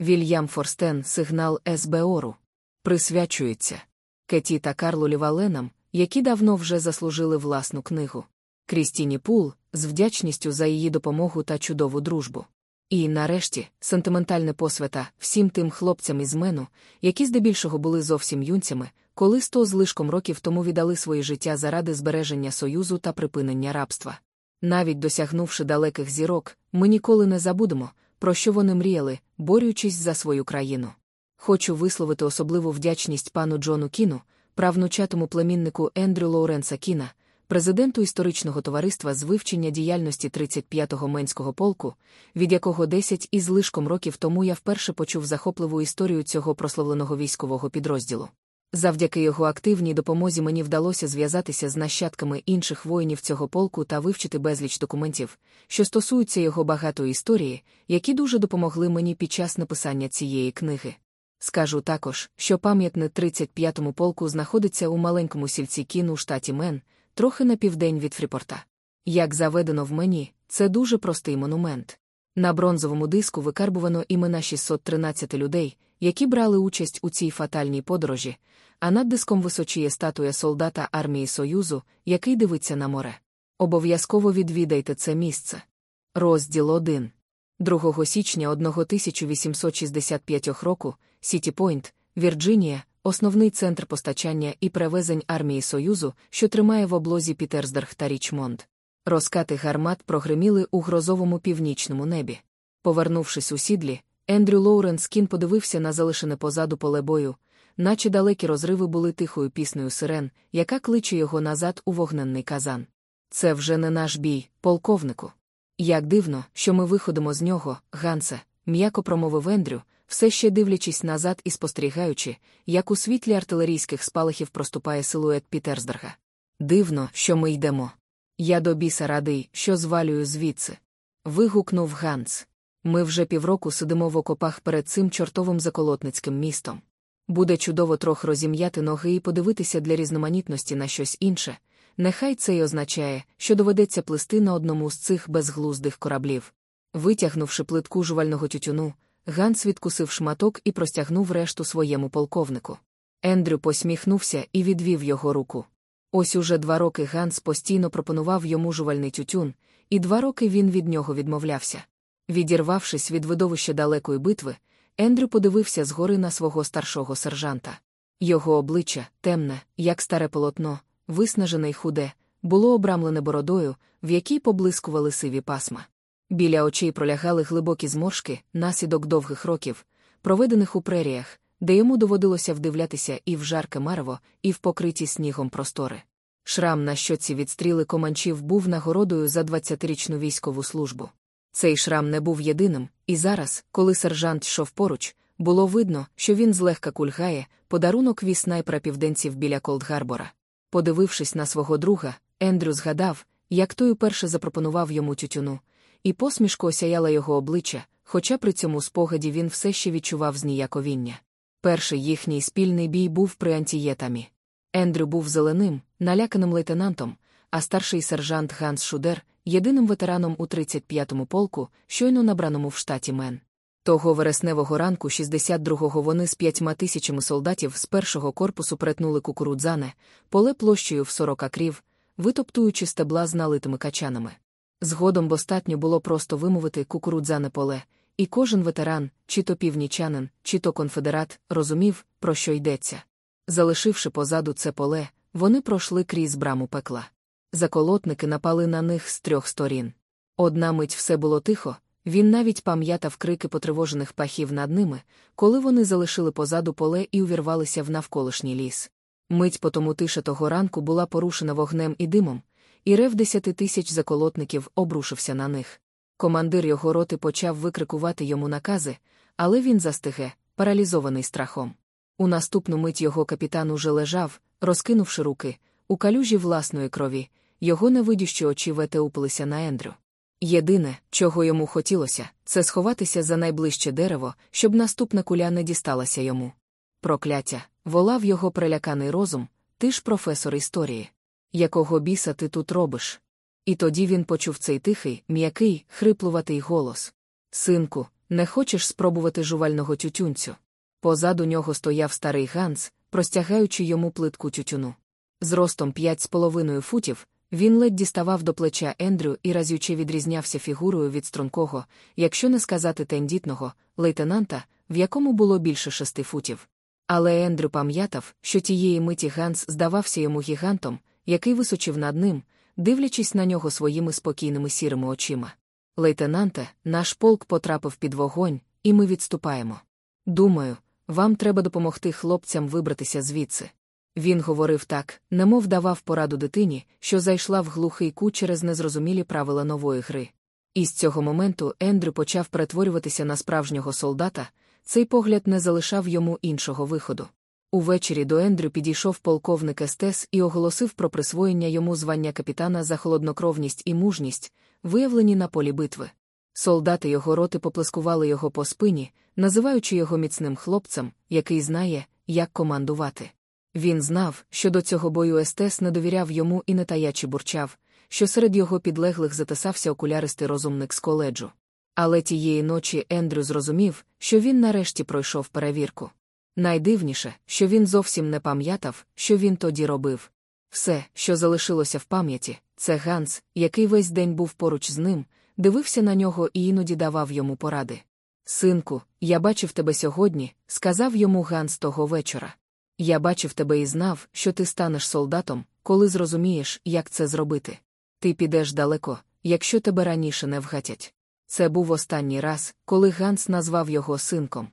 Вільям Форстчен Сигнал збору. Присвячується Кеті та Карлу Ліваленам, які давно вже заслужили власну книгу. Крістіні Пул з вдячністю за її допомогу та чудову дружбу. І, нарешті, сентиментальне посвята всім тим хлопцям із Мену, які здебільшого були зовсім юнцями, коли сто з лишком років тому віддали своє життя заради збереження союзу та припинення рабства. Навіть досягнувши далеких зірок, ми ніколи не забудемо, про що вони мріяли, борючись за свою країну. Хочу висловити особливу вдячність пану Джону Кіну, правнучатому племіннику Ендрю Лоуренса Кіна, президенту історичного товариства з вивчення діяльності 35-го Менського полку, від якого 10 із лишком років тому я вперше почув захопливу історію цього прославленого військового підрозділу. Завдяки його активній допомозі мені вдалося зв'язатися з нащадками інших воїнів цього полку та вивчити безліч документів, що стосуються його багатої історії, які дуже допомогли мені під час написання цієї книги. Скажу також, що пам'ятник 35-му полку знаходиться у маленькому сільці кіну у штаті Мен, трохи на південь від Фріпорта. Як заведено в мені, це дуже простий монумент. На бронзовому диску викарбувано імена 613 людей, які брали участь у цій фатальній подорожі, а над диском височіє статуя солдата армії Союзу, який дивиться на море. Обов'язково відвідайте це місце. Розділ 1. 2 січня 1865 року Сіті Пойнт, Вірджинія, основний центр постачання і перевезень армії Союзу, що тримає в облозі Пітерсберг та Річмонд. Розкати гармат прогриміли у грозовому північному небі. Повернувшись у сідлі, Ендрю Лоуренс Кін подивився на залишене позаду поле бою, наче далекі розриви були тихою піснею сирен, яка кличе його назад у вогненний казан. Це вже не наш бій, полковнику. Як дивно, що ми виходимо з нього, Гансе, м'яко промовив Ендрю, все ще дивлячись назад і спостерігаючи, як у світлі артилерійських спалахів проступає силует Пітерсберга. Дивно, що ми йдемо. Я до біса радий, що звалюю звідси. Вигукнув Ганс. Ми вже півроку сидимо в окопах перед цим чортовим заколотницьким містом. Буде чудово трохи розім'яти ноги і подивитися для різноманітності на щось інше. Нехай це й означає, що доведеться плисти на одному з цих безглуздих кораблів. Витягнувши плитку жувального тютюну, Ганс відкусив шматок і простягнув решту своєму полковнику. Ендрю посміхнувся і відвів його руку. Ось уже два роки Ганс постійно пропонував йому жувальний тютюн, і два роки він від нього відмовлявся. Відірвавшись від видовища далекої битви, Ендрю подивився згори на свого старшого сержанта. Його обличчя, темне, як старе полотно, виснажене й худе, було обрамлене бородою, в якій поблискували сиві пасма. Біля очей пролягали глибокі зморшки, наслідок довгих років, проведених у преріях, де йому доводилося вдивлятися і в жарке марево, і в покриті снігом простори. Шрам на щоці від стріли команчів був нагородою за 20-річну військову службу. Цей шрам не був єдиним, і зараз, коли сержант йшов поруч, було видно, що він злегка кульгає, подарунок від снайпера південців біля Колд-Гарбора. Подивившись на свого друга, Ендрю згадав, як той уперше запропонував йому тютюну, і посмішко осяяла його обличчя, хоча при цьому спогаді він все ще відчував зніяковіння. Перший їхній спільний бій був при антієтамі. Ендрю був зеленим, наляканим лейтенантом, а старший сержант Ганс Шудер єдиним ветераном у 35-му полку, щойно набраному в штаті Мен. Того вересневого ранку 62-го вони з п'ятьма тисячами солдатів з першого корпусу перетнули кукурудзане, поле площею в 40 крів, витоптуючи стебла з налитими качанами. Згодом достатньо було просто вимовити кукурудзане поле, і кожен ветеран, чи то північанин, чи то конфедерат, розумів, про що йдеться. Залишивши позаду це поле, вони пройшли крізь браму пекла. Заколотники напали на них з трьох сторін. Одна мить все було тихо, він навіть пам'ятав крики потривожених пахів над ними, коли вони залишили позаду поле і увірвалися в навколишній ліс. Мить по тому тиша того ранку була порушена вогнем і димом, і рев десяти тисяч заколотників обрушився на них. Командир його роти почав викрикувати йому накази, але він застиге, паралізований страхом. У наступну мить його капітан уже лежав, розкинувши руки, у калюжі власної крові, його невидющі очі ветеупилися на Ендрю. Єдине, чого йому хотілося, це сховатися за найближче дерево, щоб наступна куля не дісталася йому. Прокляття, волав його приляканий розум, ти ж професор історії. Якого біса ти тут робиш? І тоді він почув цей тихий, м'який, хриплуватий голос. Синку, не хочеш спробувати жувального тютюнцю? Позаду нього стояв старий Ганс, простягаючи йому плитку тютюну. З ростом п'ять з половиною футів, він ледь діставав до плеча Ендрю і разюче відрізнявся фігурою від стрункого, якщо не сказати тендітного, лейтенанта, в якому було більше шести футів. Але Ендрю пам'ятав, що тієї миті Ганс здавався йому гігантом, який височив над ним, дивлячись на нього своїми спокійними сірими очима. Лейтенанте, наш полк потрапив під вогонь, і ми відступаємо. Думаю, вам треба допомогти хлопцям вибратися звідси. Він говорив так, немов давав пораду дитині, що зайшла в глухий кут через незрозумілі правила нової гри. І з цього моменту Ендрю почав перетворюватися на справжнього солдата, цей погляд не залишав йому іншого виходу. Увечері до Ендрю підійшов полковник Естес і оголосив про присвоєння йому звання капітана за холоднокровність і мужність, виявлені на полі битви. Солдати його роти поплескували його по спині, називаючи його міцним хлопцем, який знає, як командувати. Він знав, що до цього бою Естес не довіряв йому і не таячи бурчав, що серед його підлеглих затисався окуляристий розумник з коледжу. Але тієї ночі Ендрю зрозумів, що він нарешті пройшов перевірку. Найдивніше, що він зовсім не пам'ятав, що він тоді робив. Все, що залишилося в пам'яті, це Ганс, який весь день був поруч з ним, дивився на нього і іноді давав йому поради. Синку, я бачив тебе сьогодні, сказав йому Ганс того вечора. Я бачив тебе і знав, що ти станеш солдатом, коли зрозумієш, як це зробити. Ти підеш далеко, якщо тебе раніше не вгатять. Це був останній раз, коли Ганс назвав його синком.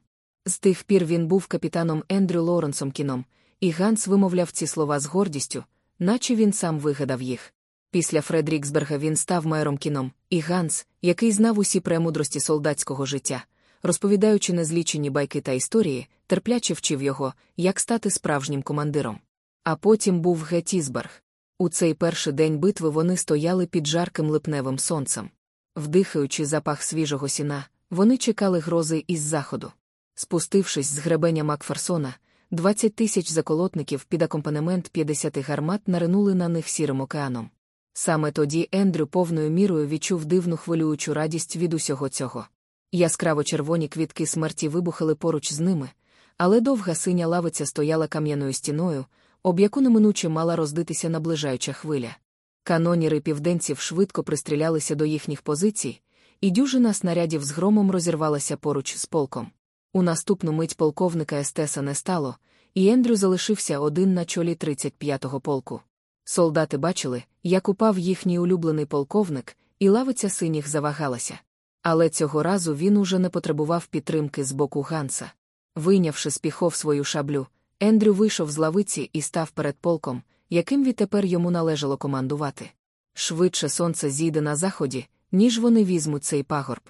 З тих пір він був капітаном Ендрю Лоренсом кіном, і Ганс вимовляв ці слова з гордістю, наче він сам вигадав їх. Після Фредріксберга він став майором кіном, і Ганс, який знав усі премудрості солдатського життя, розповідаючи незлічені байки та історії, терпляче вчив його, як стати справжнім командиром. А потім був Геттісберг. У цей перший день битви вони стояли під жарким липневим сонцем. Вдихаючи запах свіжого сіна, вони чекали грози із заходу. Спустившись з гребеня Макферсона, 20 тисяч заколотників під акомпанемент 50 гармат наринули на них сірим океаном. Саме тоді Ендрю повною мірою відчув дивну хвилюючу радість від усього цього. Яскраво червоні квітки смерті вибухали поруч з ними, але довга синя лавиця стояла кам'яною стіною, об яку неминуче мала роздитися наближаюча хвиля. Каноніри південців швидко пристрілялися до їхніх позицій, і дюжина снарядів з громом розірвалася поруч з полком. У наступну мить полковника Естеса не стало, і Ендрю залишився один на чолі 35-го полку. Солдати бачили, як упав їхній улюблений полковник, і лавиця синіх завагалася. Але цього разу він уже не потребував підтримки з боку Ганса. Вийнявши з піхов свою шаблю, Ендрю вийшов з лавиці і став перед полком, яким відтепер йому належало командувати. Швидше сонце зійде на заході, ніж вони візьмуть цей пагорб.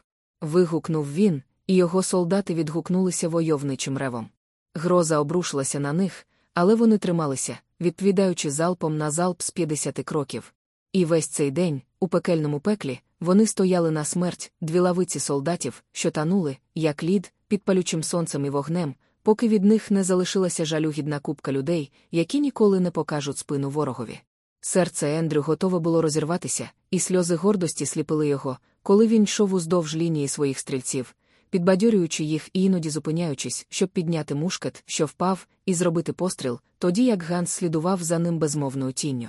Вигукнув він, і його солдати відгукнулися войовничим ревом. Гроза обрушилася на них, але вони трималися, відповідаючи залпом на залп з 50 кроків. І весь цей день, у пекельному пеклі, вони стояли на смерть, дві лавиці солдатів, що танули, як лід, під палючим сонцем і вогнем, поки від них не залишилася жалюгідна купка людей, які ніколи не покажуть спину ворогові. Серце Ендрю готове було розірватися, і сльози гордості сліпили його, коли він йшов уздовж лінії своїх стрільців, підбадьорюючи їх і іноді зупиняючись, щоб підняти мушкет, що впав, і зробити постріл, тоді як Ганс слідував за ним безмовною тінню.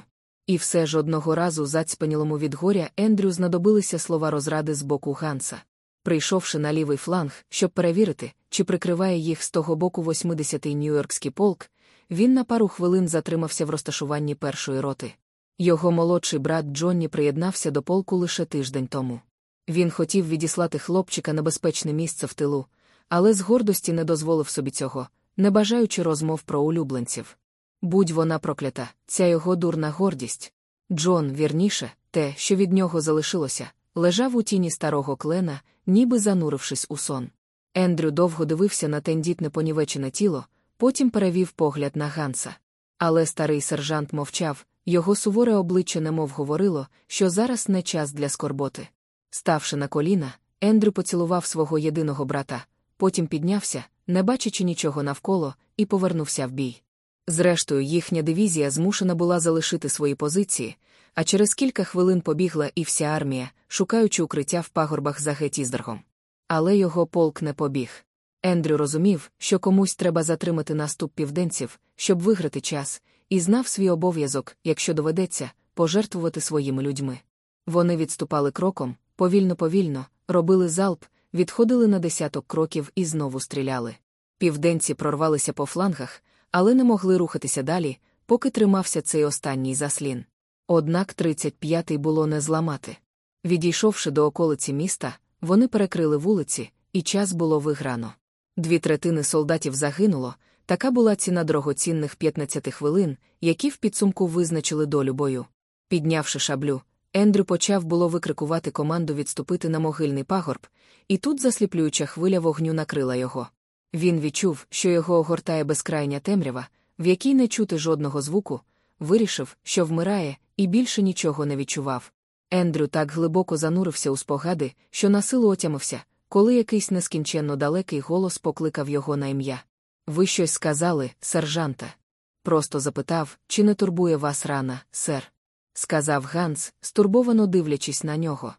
І все ж одного разу зацьпанілому від горя Ендрю знадобилися слова розради з боку Ганса. Прийшовши на лівий фланг, щоб перевірити, чи прикриває їх з того боку 80-й Нью-Йоркський полк, він на пару хвилин затримався в розташуванні першої роти. Його молодший брат Джонні приєднався до полку лише тиждень тому. Він хотів відіслати хлопчика на безпечне місце в тилу, але з гордості не дозволив собі цього, не бажаючи розмов про улюбленців. Будь вона проклята, ця його дурна гордість. Джон, вірніше, те, що від нього залишилося, лежав у тіні старого клена, ніби занурившись у сон. Ендрю довго дивився на тендітне понівечене тіло, потім перевів погляд на Ганса. Але старий сержант мовчав, його суворе обличчя немов говорило, що зараз не час для скорботи. Ставши на коліна, Ендрю поцілував свого єдиного брата, потім піднявся, не бачачи нічого навколо, і повернувся в бій. Зрештою, їхня дивізія змушена була залишити свої позиції, а через кілька хвилин побігла і вся армія, шукаючи укриття в пагорбах за Геттіздергом. але його полк не побіг. Ендрю розумів, що комусь треба затримати наступ південців, щоб виграти час, і знав свій обов'язок, якщо доведеться, пожертвувати своїми людьми. Вони відступали кроком, повільно-повільно, робили залп, відходили на десяток кроків і знову стріляли. Південці прорвалися по флангах, але не могли рухатися далі, поки тримався цей останній заслін. Однак 35-й було не зламати. Відійшовши до околиці міста, вони перекрили вулиці, і час було виграно. Дві третини солдатів загинуло, така була ціна дорогоцінних 15 хвилин, які в підсумку визначили долю бою. Піднявши шаблю, Ендрю почав було викрикувати команду відступити на могильний пагорб, і тут засліплююча хвиля вогню накрила його. Він відчув, що його огортає безкрайня темрява, в якій не чути жодного звуку, вирішив, що вмирає, і більше нічого не відчував. Ендрю так глибоко занурився у спогади, що на силу отямився, коли якийсь нескінченно далекий голос покликав його на ім'я. Ви щось сказали, сержанте? Просто запитав, чи не турбує вас рана, сер? сказав Ганс, стурбовано дивлячись на нього.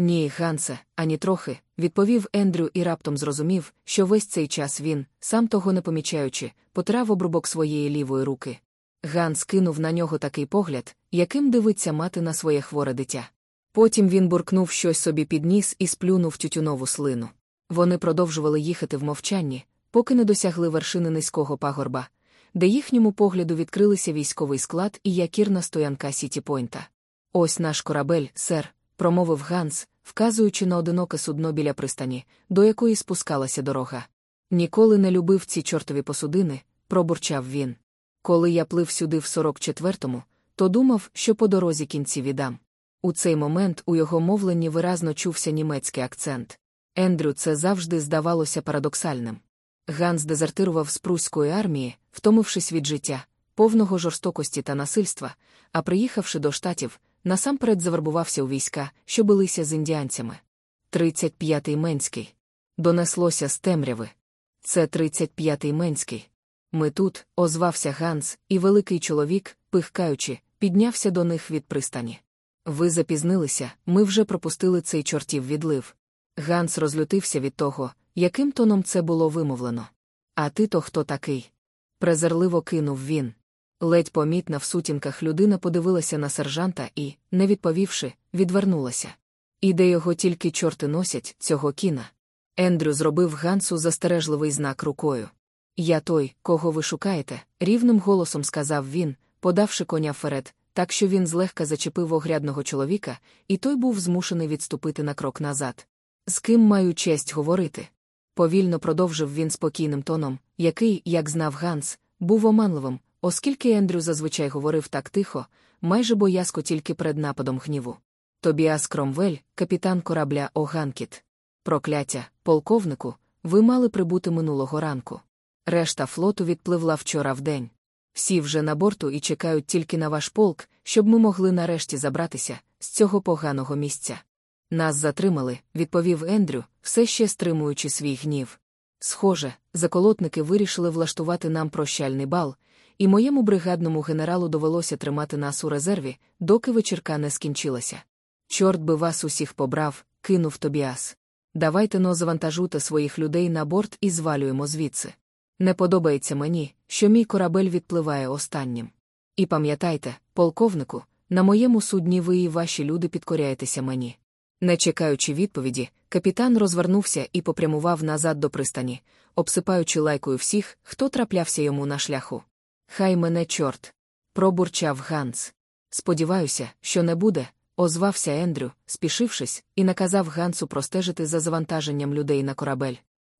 Ні, Гансе, ані трохи, відповів Ендрю і раптом зрозумів, що весь цей час він, сам того не помічаючи, потрав обрубок своєї лівої руки. Ганс кинув на нього такий погляд, яким дивиться мати на своє хворе дитя. Потім він буркнув щось собі під ніс і сплюнув тютюнову слину. Вони продовжували їхати в мовчанні, поки не досягли вершини низького пагорба, де їхньому погляду відкрилися військовий склад і якірна стоянка Сіті Пойнта. Ось наш корабель, сер, промовив Ганс, вказуючи на одиноке судно біля пристані, до якої спускалася дорога. Ніколи не любив ці чортові посудини, пробурчав він. Коли я плив сюди в 44-му, то думав, що по дорозі кінці віддам. У цей момент у його мовленні виразно чувся німецький акцент. Ендрю це завжди здавалося парадоксальним. Ганс дезертирував з пруської армії, втомившись від життя, повного жорстокості та насильства, а приїхавши до штатів, насамперед завербувався у війська, що билися з індіанцями. 35-й Менський. Донеслося з темряви. Це 35-й Менський. Ми тут, озвався Ганс, і великий чоловік, пихкаючи, піднявся до них від пристані. Ви запізнилися, ми вже пропустили цей чортів відлив. Ганс розлютився від того, яким тоном це було вимовлено. А ти то хто такий? презирливо кинув він. Ледь помітна в сутінках людина подивилася на сержанта і, не відповівши, відвернулася. І де його тільки чорти носять, цього кіна. Ендрю зробив Гансу застережливий знак рукою. Я той, кого ви шукаєте, рівним голосом сказав він, подавши коня вперед, так що він злегка зачепив огрядного чоловіка, і той був змушений відступити на крок назад. З ким маю честь говорити? Повільно продовжив він спокійним тоном, який, як знав Ганс, був оманливим, оскільки Ендрю зазвичай говорив так тихо, майже боязко тільки перед нападом гніву. Тобіас Кромвель, капітан корабля Оганкіт. Прокляття, полковнику, ви мали прибути минулого ранку. Решта флоту відпливла вчора вдень. Всі вже на борту і чекають тільки на ваш полк, щоб ми могли нарешті забратися з цього поганого місця. Нас затримали, відповів Ендрю, все ще стримуючи свій гнів. Схоже, заколотники вирішили влаштувати нам прощальний бал, і моєму бригадному генералу довелося тримати нас у резерві, доки вечірка не скінчилася. Чорт би вас усіх побрав, кинув Тобіас. Давайте но завантажуйте своїх людей на борт і звалюємо звідси. Не подобається мені, що мій корабель відпливає останнім. І пам'ятайте, полковнику, на моєму судні ви і ваші люди підкоряєтеся мені. Не чекаючи відповіді, капітан розвернувся і попрямував назад до пристані, обсипаючи лайкою всіх, хто траплявся йому на шляху. Хай мене, чорт. пробурчав Ганс. Сподіваюся, що не буде, озвався Ендрю, спішившись, і наказав Гансу простежити за завантаженням людей на корабель.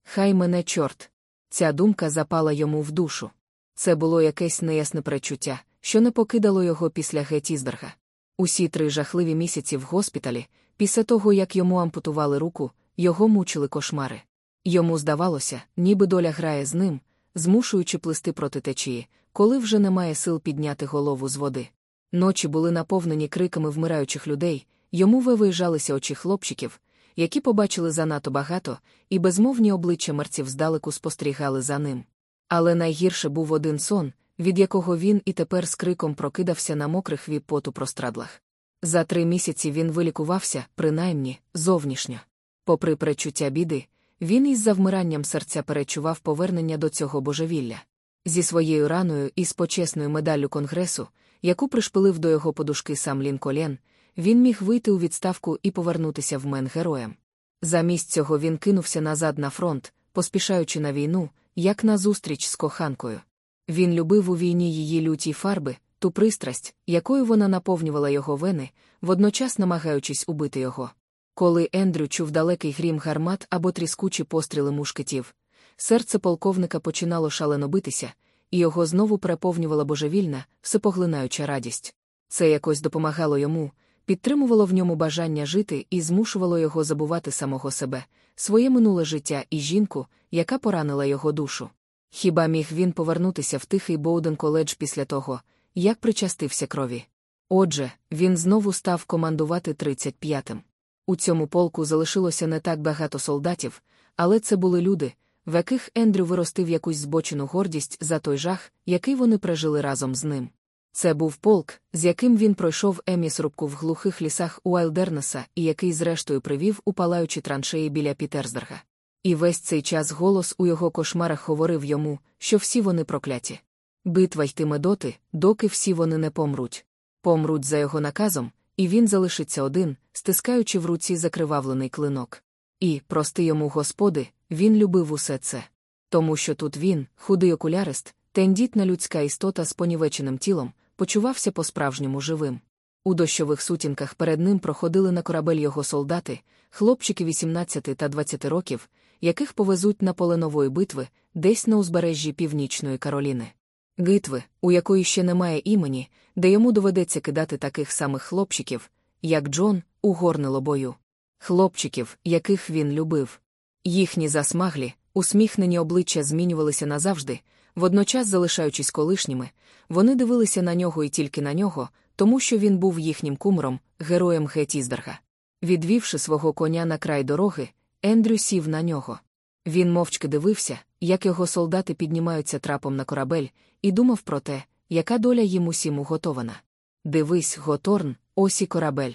Хай мене, чорт. Ця думка запала йому в душу. Це було якесь неясне пречуття, що не покидало його після Гетізберга. Усі три жахливі місяці в госпіталі, після того, як йому ампутували руку, його мучили кошмари. Йому здавалося, ніби доля грає з ним, змушуючи плисти проти течії, коли вже немає сил підняти голову з води. Ночі були наповнені криками вмираючих людей, йому вивиїжалися очі хлопчиків, які побачили занадто багато, і безмовні обличчя мерців здалеку спостерігали за ним. Але найгірше був один сон, від якого він і тепер з криком прокидався на мокрих від поту прострадлах. За три місяці він вилікувався, принаймні, зовнішньо. Попри пречуття біди, він із завмиранням серця перечував повернення до цього божевілля. Зі своєю раною і з почесною медаллю Конгресу, яку пришпилив до його подушки сам Лінколен, він міг вийти у відставку і повернутися в мен героєм. Замість цього він кинувся назад на фронт, поспішаючи на війну, як на зустріч з коханкою. Він любив у війні її люті фарби, ту пристрасть, якою вона наповнювала його вени, водночас намагаючись убити його. Коли Ендрю чув далекий грім гармат або тріскучі постріли мушкетів, серце полковника починало шалено битися, і його знову переповнювала божевільна, всепоглинаюча радість. Це якось допомагало йому, підтримувало в ньому бажання жити і змушувало його забувати самого себе, своє минуле життя і жінку, яка поранила його душу. Хіба міг він повернутися в тихий Боуден коледж після того, як причастився крові? Отже, він знову став командувати 35-м. У цьому полку залишилося не так багато солдатів, але це були люди, в яких Ендрю виростив якусь збочену гордість за той жах, який вони пережили разом з ним. Це був полк, з яким він пройшов еміс рубку в глухих лісах Уайлдернеса і який, зрештою, привів у палаючі траншеї біля Пітерсберга. І весь цей час голос у його кошмарах говорив йому, що всі вони прокляті. Битва йтиме доти, доки всі вони не помруть. Помруть за його наказом, і він залишиться один, стискаючи в руці закривавлений клинок. І, прости йому, Господи, він любив усе це. Тому що тут він, худий окулярист, тендітна людська істота з понівеченим тілом, почувався по-справжньому живим. У дощових сутінках перед ним проходили на корабель його солдати, хлопчики 18 та 20 років, яких повезуть на поле нової битви, десь на узбережжі Північної Кароліни. Гитви, у якої ще немає імені, де йому доведеться кидати таких самих хлопчиків, як Джон, у горнило бою. Хлопчиків, яких він любив. Їхні засмаглі, усміхнені обличчя змінювалися назавжди, водночас залишаючись колишніми, вони дивилися на нього і тільки на нього, тому що він був їхнім кумром, героєм Гетіздерга. Відвівши свого коня на край дороги, Ендрю сів на нього. Він мовчки дивився, як його солдати піднімаються трапом на корабель, і думав про те, яка доля їм усім уготована. Дивись, Готорн, ось і корабель.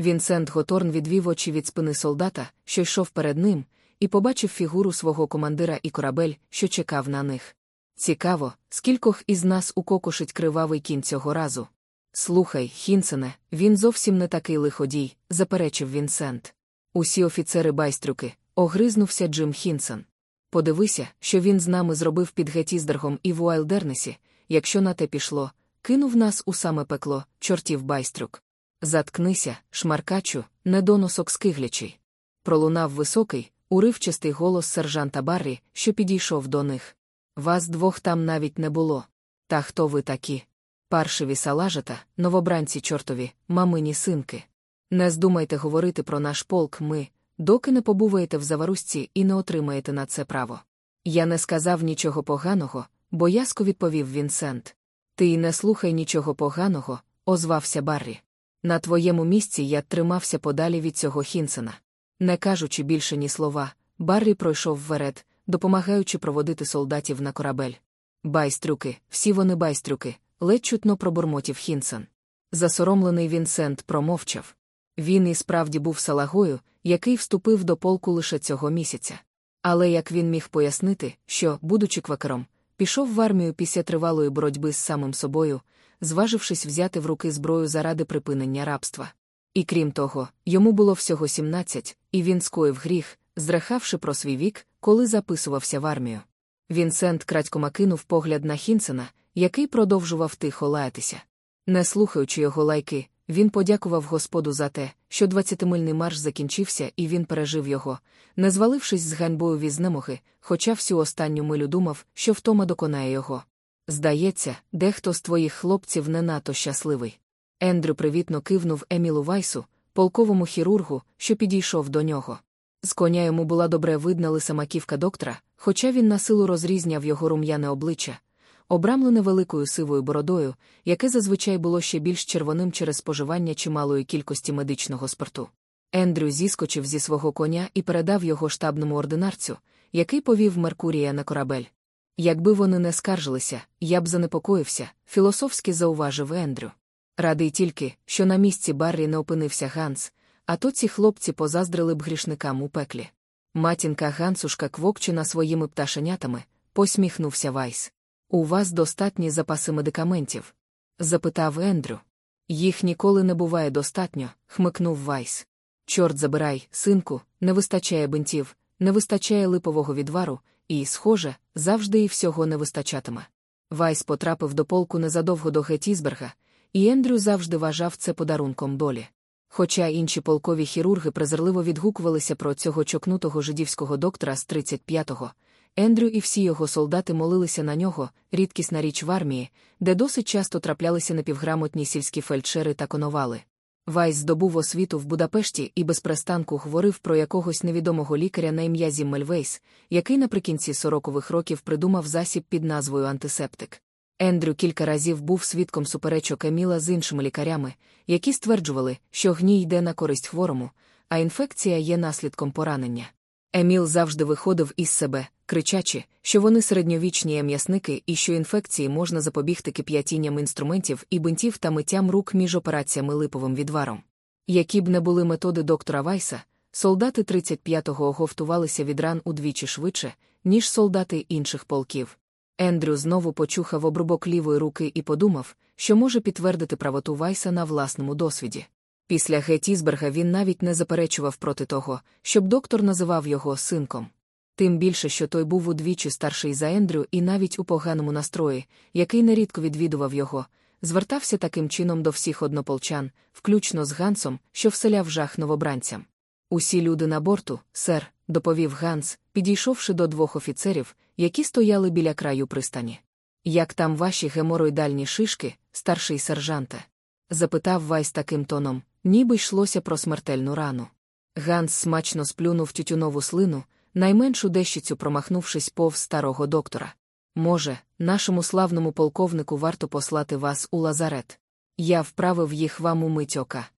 Вінсент Готорн відвів очі від спини солдата, що йшов перед ним, і побачив фігуру свого командира і корабель, що чекав на них. Цікаво, скількох із нас укокошить кривавий кінь цього разу. Слухай, Хінсене, він зовсім не такий лиходій, заперечив Вінсент. Усі офіцери байстрюки, огризнувся Джим Хінсен. Подивися, що він з нами зробив під Геттіздергом і в Уайлдернесі, якщо на те пішло, кинув нас у саме пекло, чортів байстрюк. Заткнися, шмаркачу, недоносок скиглячий. Пролунав високий, уривчастий голос сержанта Баррі, що підійшов до них. Вас двох там навіть не було. Та хто ви такі? Паршиві салажата, новобранці чортові, мамині синки. Не здумайте говорити про наш полк ми, доки не побуваєте в заварусці і не отримаєте на це право. Я не сказав нічого поганого, боязко відповів Вінсент. Ти й не слухай нічого поганого, озвався Баррі. На твоєму місці я тримався подалі від цього Хінсена. Не кажучи більше ні слова, Баррі пройшов вперед, допомагаючи проводити солдатів на корабель. Байстрюки, всі вони байстрюки, ледь чутно пробурмотів Хінсен. Засоромлений Вінсент промовчав. Він і справді був салагою, який вступив до полку лише цього місяця. Але як він міг пояснити, що, будучи квакером, пішов в армію після тривалої боротьби з самим собою, зважившись взяти в руки зброю заради припинення рабства. І крім того, йому було всього 17, і він скоїв гріх, зрахавши про свій вік, коли записувався в армію. Вінсент крадькома кинув погляд на Хінсена, який продовжував тихо лаятися. Не слухаючи його лайки, він подякував Господу за те, що двадцятимильний марш закінчився і він пережив його, не звалившись з ганьбою візнемоги, хоча всю останню милю думав, що втома доконає його. Здається, дехто з твоїх хлопців не надто щасливий. Ендрю привітно кивнув Емілу Вайсу, полковому хірургу, що підійшов до нього. З коня йому була добре видна лиса маківка доктора, хоча він на силу розрізняв його рум'яне обличчя, обрамлене великою сивою бородою, яке зазвичай було ще більш червоним через споживання чималої кількості медичного спирту. Ендрю зіскочив зі свого коня і передав його штабному ординарцю, який повів Меркурія на корабель. Якби вони не скаржилися, я б занепокоївся, філософськи зауважив Ендрю. Радий тільки, що на місці Баррі не опинився Ганс, а то ці хлопці позаздрили б грішникам у пеклі. Матінка Гансушка квокчена своїми пташенятами, посміхнувся Вайс. У вас достатні запаси медикаментів? запитав Ендрю. Їх ніколи не буває достатньо, хмикнув Вайс. Чорт забирай, синку, не вистачає бинтів, не вистачає липового відвару, і, схоже, завжди і всього не вистачатиме. Вайс потрапив до полку незадовго до Геттісберга, і Ендрю завжди вважав це подарунком долі. Хоча інші полкові хірурги презирливо відгукувалися про цього чокнутого жидівського доктора з 35-го, Ендрю і всі його солдати молилися на нього, рідкісна річ в армії, де досить часто траплялися напівграмотні сільські фельдшери та коновали. Вайс здобув освіту в Будапешті і без перестанку говорив про якогось невідомого лікаря на ім'я Земмельвейс, який наприкінці сорокових років придумав засіб під назвою антисептик. Ендрю кілька разів був свідком суперечок Еміла з іншими лікарями, які стверджували, що гній йде на користь хворому, а інфекція є наслідком поранення. Еміл завжди виходив із себе, кричачи, що вони середньовічні м'ясники і що інфекції можна запобігти кип'ятінням інструментів і бинтів та миттям рук між операціями липовим відваром. Які б не були методи доктора Вайса, солдати 35-го оговтувалися від ран удвічі швидше, ніж солдати інших полків. Ендрю знову почухав обрубок лівої руки і подумав, що може підтвердити правоту Вайса на власному досвіді. Після Геттісберга він навіть не заперечував проти того, щоб доктор називав його синком. Тим більше, що той був удвічі старший за Ендрю і навіть у поганому настрої, який нерідко відвідував його, звертався таким чином до всіх однополчан, включно з Гансом, що вселяв жах новобранцям. Усі люди на борту, сер, доповів Ганс, підійшовши до двох офіцерів, які стояли біля краю пристані. Як там ваші гемороїдальні шишки, старший сержанте? запитав Вайс таким тоном, ніби йшлося про смертельну рану. Ганс смачно сплюнув тютюнову слину, найменшу дещицю промахнувшись повз старого доктора. Може, нашому славному полковнику варто послати вас у лазарет. Я вправив їх вам у мить ока.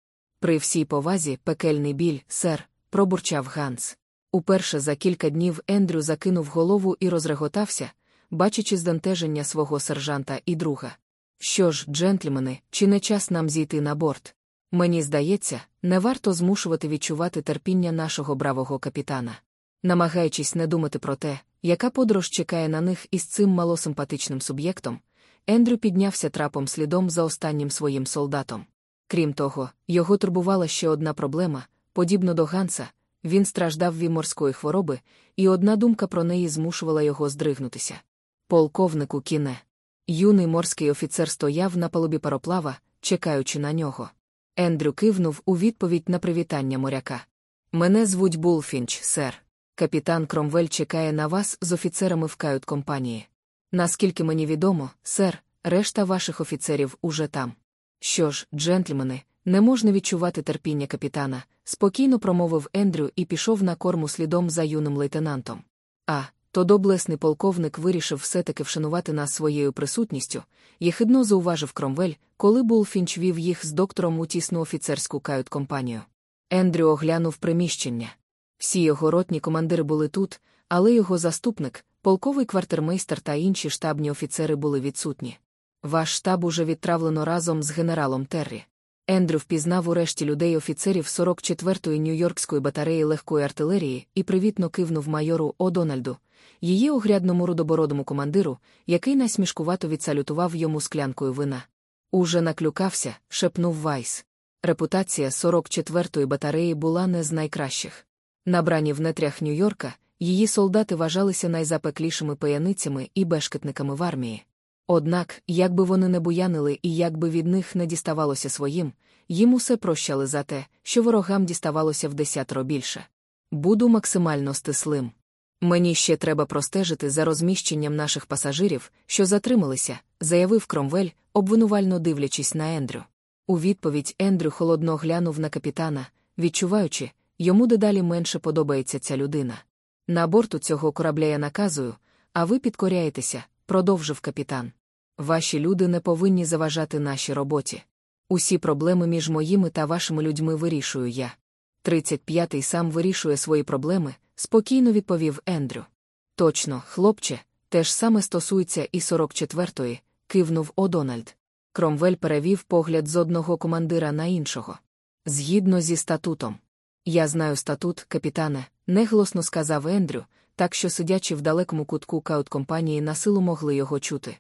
При всій повазі, пекельний біль, сер, пробурчав Ганс. Уперше за кілька днів Ендрю закинув голову і розреготався, бачачи здантеження свого сержанта і друга. Що ж, джентльмени, чи не час нам зійти на борт? Мені здається, не варто змушувати відчувати терпіння нашого бравого капітана. Намагаючись не думати про те, яка подорож чекає на них із цим малосимпатичним суб'єктом, Ендрю піднявся трапом слідом за останнім своїм солдатом. Крім того, його турбувала ще одна проблема, подібно до Ганса, він страждав від морської хвороби, і одна думка про неї змушувала його здригнутися. Полковнику кіне. Юний морський офіцер стояв на палубі пароплава, чекаючи на нього. Ендрю кивнув у відповідь на привітання моряка. Мене звуть Булфінч, сер. Капітан Кромвель чекає на вас з офіцерами в кают компанії. Наскільки мені відомо, сер, решта ваших офіцерів уже там. Що ж, джентльмени, не можна відчувати терпіння капітана, спокійно промовив Ендрю і пішов на корму слідом за юним лейтенантом. А, то доблесний полковник вирішив все-таки вшанувати нас своєю присутністю, єхидно зауважив Кромвель, коли Булфінч вів їх з доктором у тісну офіцерську кают-компанію. Ендрю оглянув приміщення. Всі його ротні командири були тут, але його заступник, полковий квартирмейстер та інші штабні офіцери були відсутні. Ваш штаб уже відправлено разом з генералом Террі. Ендрю впізнав урешті людей офіцерів 44-ї Нью-Йоркської батареї легкої артилерії і привітно кивнув майору О'Дональду, її огрядному рудобородому командиру, який насмішкувато відсалютував йому склянкою вина. Уже наклюкався, шепнув Вайс. Репутація 44-ї батареї була не з найкращих. Набрані в нетрях Нью-Йорка, її солдати вважалися найзапеклішими пияницями і бешкетниками в армії. Однак, як би вони не буянили і як би від них не діставалося своїм, їм усе прощали за те, що ворогам діставалося в десятеро більше. Буду максимально стислим. Мені ще треба простежити за розміщенням наших пасажирів, що затрималися, заявив Кромвель, обвинувально дивлячись на Ендрю. У відповідь Ендрю холодно глянув на капітана, відчуваючи, йому дедалі менше подобається ця людина. На борту цього корабля я наказую, а ви підкоряєтеся, продовжив капітан. Ваші люди не повинні заважати нашій роботі. Усі проблеми між моїми та вашими людьми вирішую я. 35-й сам вирішує свої проблеми, спокійно відповів Ендрю. Точно, хлопче, те ж саме стосується і 44-ї, кивнув О'Дональд. Кромвель перевів погляд з одного командира на іншого. Згідно зі статутом. Я знаю статут, капітане, неголосно сказав Ендрю, так що сидячи в далекому кутку каут-компанії на силу могли його чути.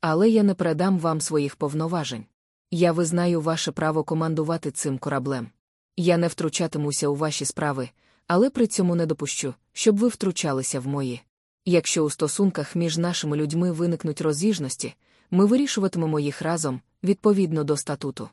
Але я не передам вам своїх повноважень. Я визнаю ваше право командувати цим кораблем. Я не втручатимуся у ваші справи, але при цьому не допущу, щоб ви втручалися в мої. Якщо у стосунках між нашими людьми виникнуть роз'їжності, ми вирішуватимемо їх разом, відповідно до статуту.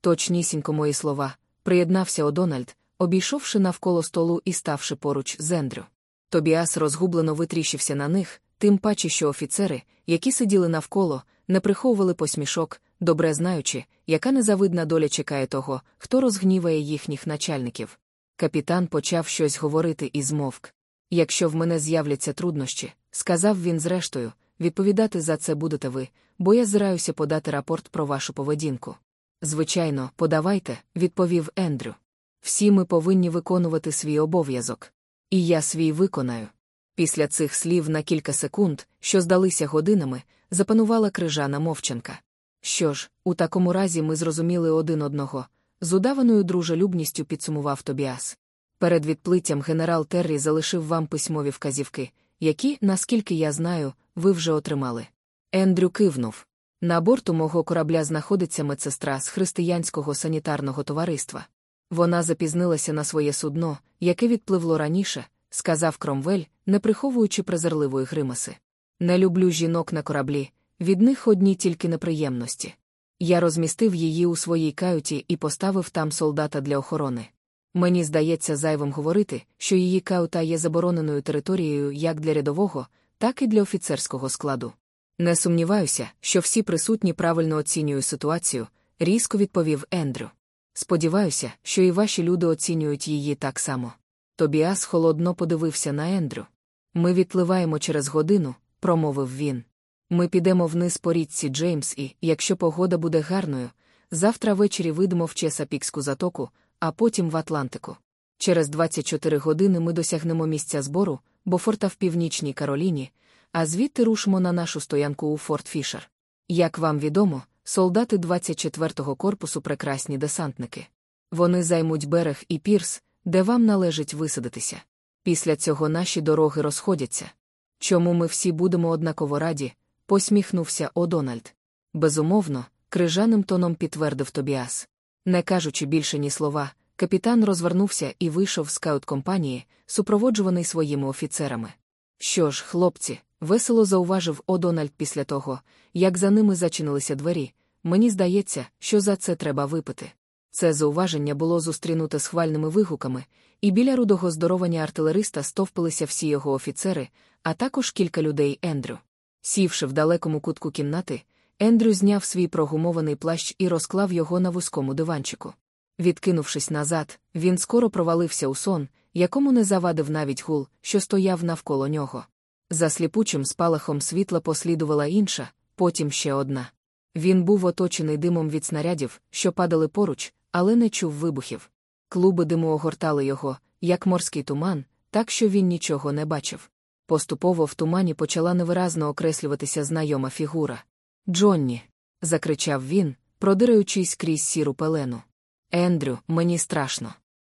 Точнісінько мої слова, приєднався Одональд, обійшовши навколо столу і ставши поруч з Ендрю. Тобіас розгублено витріщився на них, тим паче, що офіцери, які сиділи навколо, не приховували посмішок, добре знаючи, яка незавидна доля чекає того, хто розгніває їхніх начальників. Капітан почав щось говорити і змовк. Якщо в мене з'являться труднощі, сказав він зрештою, відповідати за це будете ви, бо я зираюся подати рапорт про вашу поведінку. Звичайно, подавайте, відповів Ендрю. Всі ми повинні виконувати свій обов'язок. І я свій виконаю. Після цих слів на кілька секунд, що здалися годинами, запанувала крижана мовчанка. Що ж, у такому разі ми зрозуміли один одного, з удаваною дружелюбністю підсумував Тобіас. Перед відплиттям генерал Террі залишив вам письмові вказівки, які, наскільки я знаю, ви вже отримали. Ендрю кивнув. На борту мого корабля знаходиться медсестра з християнського санітарного товариства. Вона запізнилася на своє судно, яке відпливло раніше, сказав Кромвель, не приховуючи презирливої гримаси. Не люблю жінок на кораблі, від них одні тільки неприємності. Я розмістив її у своїй каюті і поставив там солдата для охорони. Мені здається зайвим говорити, що її каута є забороненою територією як для рядового, так і для офіцерського складу. Не сумніваюся, що всі присутні правильно оцінюють ситуацію, різко відповів Ендрю. Сподіваюся, що і ваші люди оцінюють її так само. Тобіас холодно подивився на Ендрю. Ми відпливаємо через годину, промовив він. Ми підемо вниз по річці Джеймс і, якщо погода буде гарною, завтра ввечері вийдемо в Чесапікську затоку, а потім в Атлантику. Через 24 години ми досягнемо місця збору, бо форта в північній Кароліні, а звідти рушимо на нашу стоянку у Форт Фішер. Як вам відомо, солдати 24-го корпусу прекрасні десантники. Вони займуть берег і пірс, де вам належить висадитися. Після цього наші дороги розходяться. Чому ми всі будемо однаково раді? посміхнувся Одональд. Безумовно, крижаним тоном підтвердив Тобіас. Не кажучи більше ні слова, капітан розвернувся і вийшов з каут-компанії, супроводжуваний своїми офіцерами. Що ж, хлопці, весело зауважив Одональд після того, як за ними зачинилися двері, мені здається, що за це треба випити. Це зауваження було зустрінуте схвальними вигуками, і біля рудого здоровання артилериста стовпилися всі його офіцери, а також кілька людей Ендрю. Сівши в далекому кутку кімнати, Ендрю зняв свій прогумований плащ і розклав його на вузькому диванчику. Відкинувшись назад, він скоро провалився у сон, якому не завадив навіть гул, що стояв навколо нього. За сліпучим спалахом світла послідувала інша, потім ще одна. Він був оточений димом від снарядів, що падали поруч, але не чув вибухів. Клуби диму огортали його, як морський туман, так що він нічого не бачив. Поступово в тумані почала невиразно окреслюватися знайома фігура. Джонні. закричав він, продираючись крізь сіру пелену. Ендрю, мені страшно.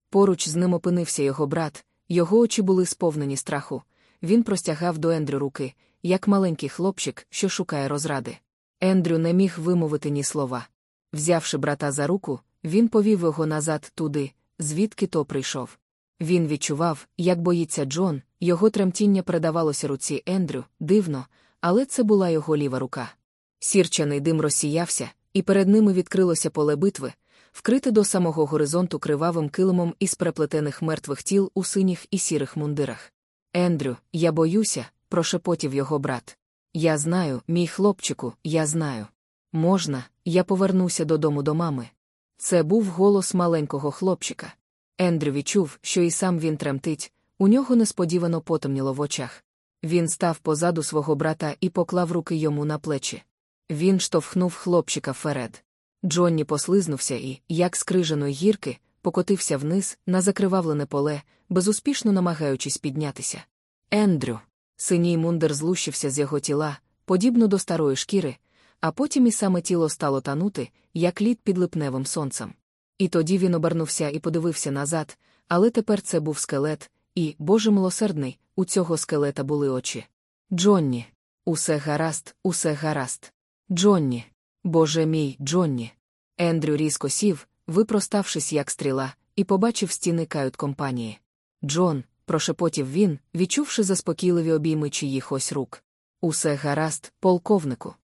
Поруч з ним опинився його брат, його очі були сповнені страху. Він простягав до Ендрю руки, як маленький хлопчик, що шукає розради. Ендрю не міг вимовити ні слова. Взявши брата за руку, він повів його назад туди, звідки то прийшов. Він відчував, як боїться Джон, його тремтіння передавалося руці Ендрю, дивно, але це була його ліва рука. Сірчаний дим розсіявся, і перед ними відкрилося поле битви, вкрите до самого горизонту кривавим килимом із переплетених мертвих тіл у синіх і сірих мундирах. Ендрю, я боюся, прошепотів його брат. Я знаю, мій хлопчику, я знаю. Можна, я повернуся додому до мами. Це був голос маленького хлопчика. Ендрю відчув, що і сам він тремтить, у нього несподівано потемніло в очах. Він став позаду свого брата і поклав руки йому на плечі. Він штовхнув хлопчика вперед. Джонні послизнувся і, як з крижаної гірки, покотився вниз на закривавлене поле, безуспішно намагаючись піднятися. Ендрю. Синій мундир злущився з його тіла, подібно до старої шкіри, а потім і саме тіло стало танути, як лід під липневим сонцем. І тоді він обернувся і подивився назад, але тепер це був скелет, і, Боже милосердний, у цього скелета були очі. Джонні. Усе гаразд, усе гаразд. Джонні. Боже мій, Джонні. Ендрю різко сів, випроставшись, як стріла, і побачив стіни кают компанії. Джон, прошепотів він, відчувши заспокійливі обійми чиїх ось рук. Усе гаразд, полковнику.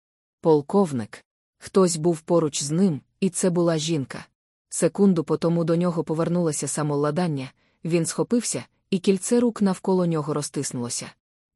Полковник. Хтось був поруч з ним, і це була жінка. Секунду по тому до нього повернулося самовладання, він схопився, і кільце рук навколо нього розтиснулося.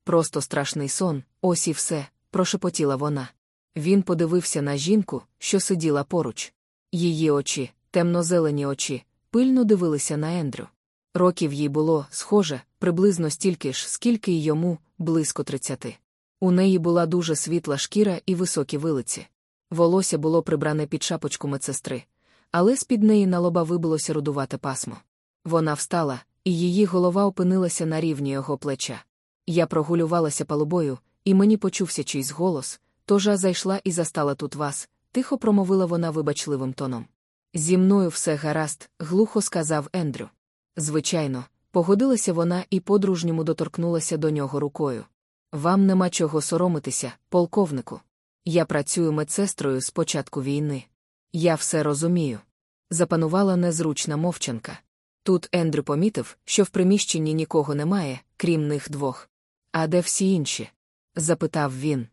Просто страшний сон, ось і все, прошепотіла вона. Він подивився на жінку, що сиділа поруч. Її очі, темно-зелені очі, пильно дивилися на Ендрю. Років їй було, схоже, приблизно стільки ж, скільки й йому, близько тридцяти. У неї була дуже світла шкіра і високі вилиці. Волосся було прибране під шапочку медсестри, але з-під неї на лоба вибилося рудувате пасмо. Вона встала, і її голова опинилася на рівні його плеча. Я прогулювалася палубою, і мені почувся чийсь голос, тож зайшла і застала тут вас, тихо промовила вона вибачливим тоном. Зі мною все гаразд, глухо сказав Ендрю. Звичайно, погодилася вона і по-дружньому доторкнулася до нього рукою. Вам нема чого соромитися, полковнику. Я працюю медсестрою з початку війни. Я все розумію. Запанувала незручна мовчанка. Тут Ендрю помітив, що в приміщенні нікого немає, крім них двох. А де всі інші? запитав він.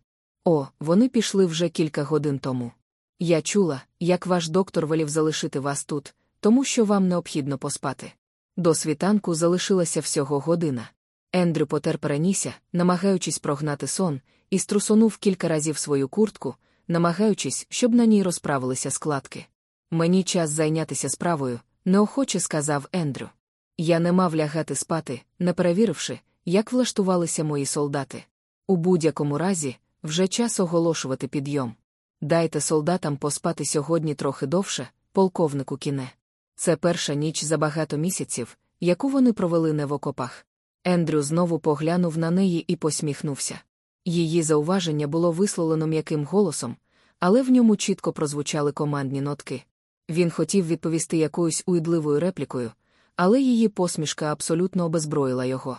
О, вони пішли вже кілька годин тому. Я чула, як ваш доктор велів залишити вас тут, тому що вам необхідно поспати. До світанку залишилася всього година. Ендрю потер перенісся, намагаючись прогнати сон, і струсонув кілька разів свою куртку, намагаючись, щоб на ній розправилися складки. Мені час зайнятися справою, неохоче сказав Ендрю. Я не мав лягати спати, не перевіривши, як влаштувалися мої солдати. У будь-якому разі, вже час оголошувати підйом. Дайте солдатам поспати сьогодні трохи довше, полковнику кіне. Це перша ніч за багато місяців, яку вони провели не в окопах. Ендрю знову поглянув на неї і посміхнувся. Її зауваження було висловлено м'яким голосом, але в ньому чітко прозвучали командні нотки. Він хотів відповісти якоюсь уйдливою реплікою, але її посмішка абсолютно обезброїла його.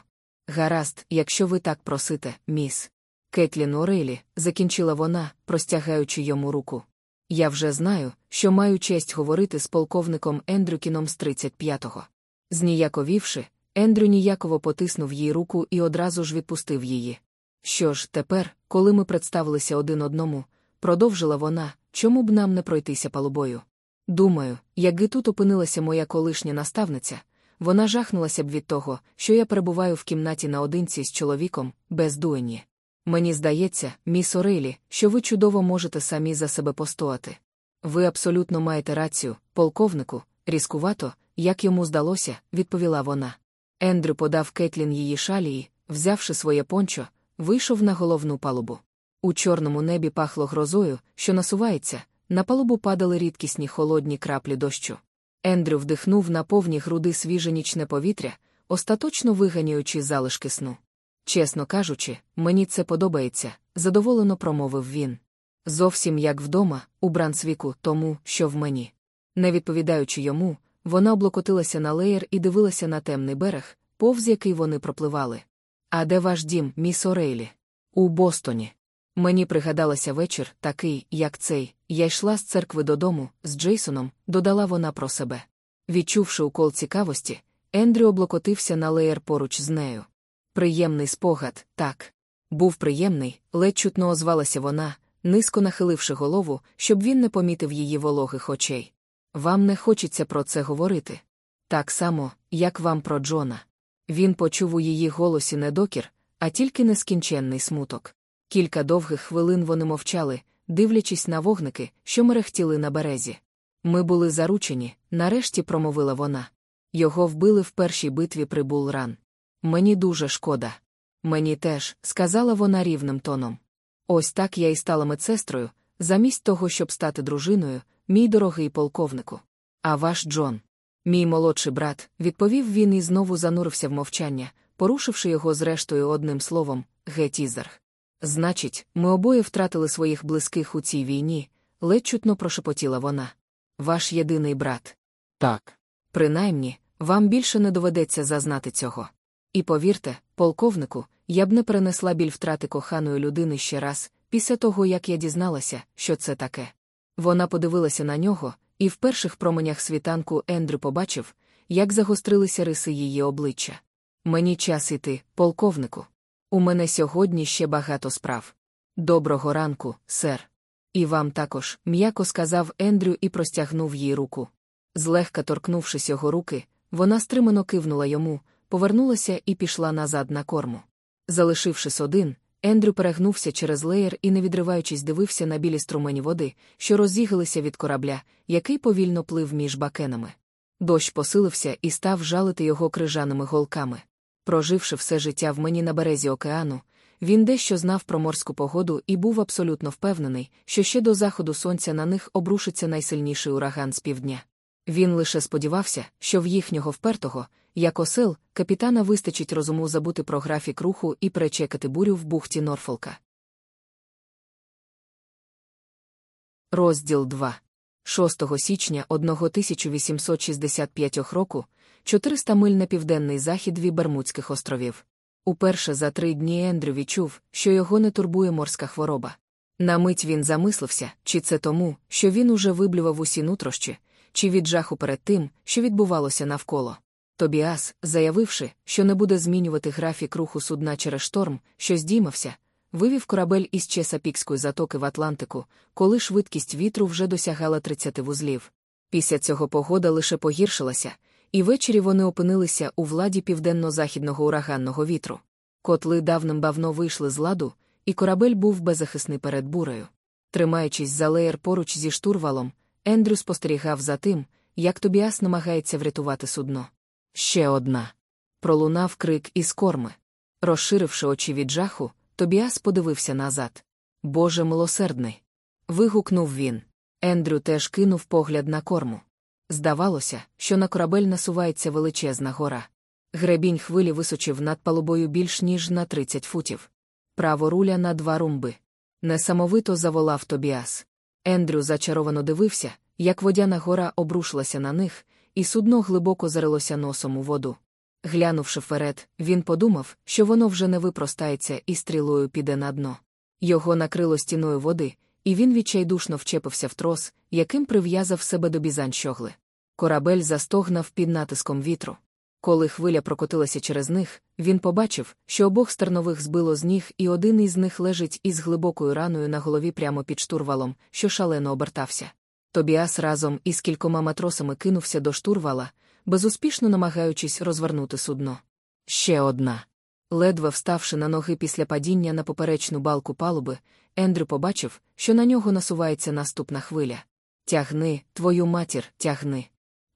Гаразд, якщо ви так просите, міс. Кетлін Орелі, закінчила вона, простягаючи йому руку. Я вже знаю, що маю честь говорити з полковником Ендрюкіном з 35-го. Зніяковівши, Ендрю ніяково потиснув їй руку і одразу ж відпустив її. Що ж, тепер, коли ми представилися один одному, продовжила вона, чому б нам не пройтися палубою. Думаю, якби тут опинилася моя колишня наставниця, вона жахнулася б від того, що я перебуваю в кімнаті наодинці з чоловіком, без дуені. Мені здається, міс Орелі, що ви чудово можете самі за себе постояти. Ви абсолютно маєте рацію, полковнику, різкувато, як йому здалося, відповіла вона. Ендрю подав Кетлін її шалії, взявши своє пончо, вийшов на головну палубу. У чорному небі пахло грозою, що насувається, на палубу падали рідкісні холодні краплі дощу. Ендрю вдихнув на повні груди свіже нічне повітря, остаточно виганяючи залишки сну. Чесно кажучи, мені це подобається, задоволено промовив він. Зовсім як вдома, у Брансвіку, тому, що в мені. Не відповідаючи йому, вона облокотилася на леєр і дивилася на темний берег, повз який вони пропливали. А де ваш дім, місОрейлі? У Бостоні. Мені пригадалося вечір, такий, як цей, я йшла з церкви додому, з Джейсоном, додала вона про себе. Відчувши укол цікавості, Ендрю облокотився на леєр поруч з нею. Приємний спогад, так. Був приємний, ледь чутно озвалася вона, низько нахиливши голову, щоб він не помітив її вологих очей. Вам не хочеться про це говорити. Так само, як вам про Джона. Він почув у її голосі не докір, а тільки нескінченний смуток. Кілька довгих хвилин вони мовчали, дивлячись на вогники, що мерехтіли на березі. Ми були заручені, нарешті промовила вона. Його вбили в першій битві при Булран. Мені дуже шкода. Мені теж, сказала вона рівним тоном. Ось так я і стала медсестрою, замість того, щоб стати дружиною, мій дорогий полковнику. А ваш Джон. Мій молодший брат, відповів він і знову занурився в мовчання, порушивши його зрештою одним словом гетізер. Значить, ми обоє втратили своїх близьких у цій війні, ледь чутно прошепотіла вона. Ваш єдиний брат. Так. Принаймні, Вам більше не доведеться зазнати цього. І повірте, полковнику, я б не перенесла біль втрати коханої людини ще раз, після того як я дізналася, що це таке. Вона подивилася на нього, і в перших променях світанку Ендрю побачив, як загострилися риси її обличчя. Мені час іти, полковнику. У мене сьогодні ще багато справ. Доброго ранку, сер. І вам також, м'яко сказав Ендрю і простягнув їй руку. Злегка торкнувшись його руки, вона стримано кивнула йому, повернулася і пішла назад на корму. Залишившись один, Ендрю перегнувся через леєр і, не відриваючись, дивився на білі струмені води, що розігилися від корабля, який повільно плив між бакенами. Дощ посилився і став жалити його крижаними голками. Проживши все життя в мені на березі океану, він дещо знав про морську погоду і був абсолютно впевнений, що ще до заходу сонця на них обрушиться найсильніший ураган з півдня. Він лише сподівався, що в їхнього впертого, як осел, капітана вистачить розуму забути про графік руху і перечекати бурю в бухті Норфолка. Розділ 2. 6 січня 1865 року 400 миль на південний захід від Бермудських островів. Уперше за три дні Ендрю відчув, що його не турбує морська хвороба. На мить він замислився, чи це тому, що він уже виблював усі нутрощі, чи від жаху перед тим, що відбувалося навколо. Тобіас, заявивши, що не буде змінювати графік руху судна через шторм, що здіймався, вивів корабель із Чесапікської затоки в Атлантику, коли швидкість вітру вже досягала 30 вузлів. Після цього погода лише погіршилася, і ввечері вони опинилися у владі південно-західного ураганного вітру. Котли давним-давно вийшли з ладу, і корабель був беззахисний перед бурею. Тримаючись за леєр поруч зі штурвалом, Ендрю спостерігав за тим, як Тобіас намагається врятувати судно. Ще одна. Пролунав крик із корми. Розширивши очі від жаху, Тобіас подивився назад. Боже милосердний. Вигукнув він. Ендрю теж кинув погляд на корму. Здавалося, що на корабель насувається величезна гора. Гребінь хвилі височив над палубою більш ніж на 30 футів. Право руля на два румби. Несамовито заволав Тобіас. Ендрю зачаровано дивився, як водяна гора обрушилася на них, і судно глибоко зарилося носом у воду. Глянувши вперед, він подумав, що воно вже не випростається і стрілою піде на дно. Його накрило стіною води, і він відчайдушно вчепився в трос, яким прив'язав себе до бізань щогли. Корабель застогнав під натиском вітру. Коли хвиля прокотилася через них, він побачив, що обох стернових збило з ніг, і один із них лежить із глибокою раною на голові прямо під штурвалом, що шалено обертався. Тобіас разом із кількома матросами кинувся до штурвала, безуспішно намагаючись розвернути судно. Ще одна. Ледве вставши на ноги після падіння на поперечну балку палуби, Ендрю побачив, що на нього насувається наступна хвиля. Тягни, твою матір, тягни.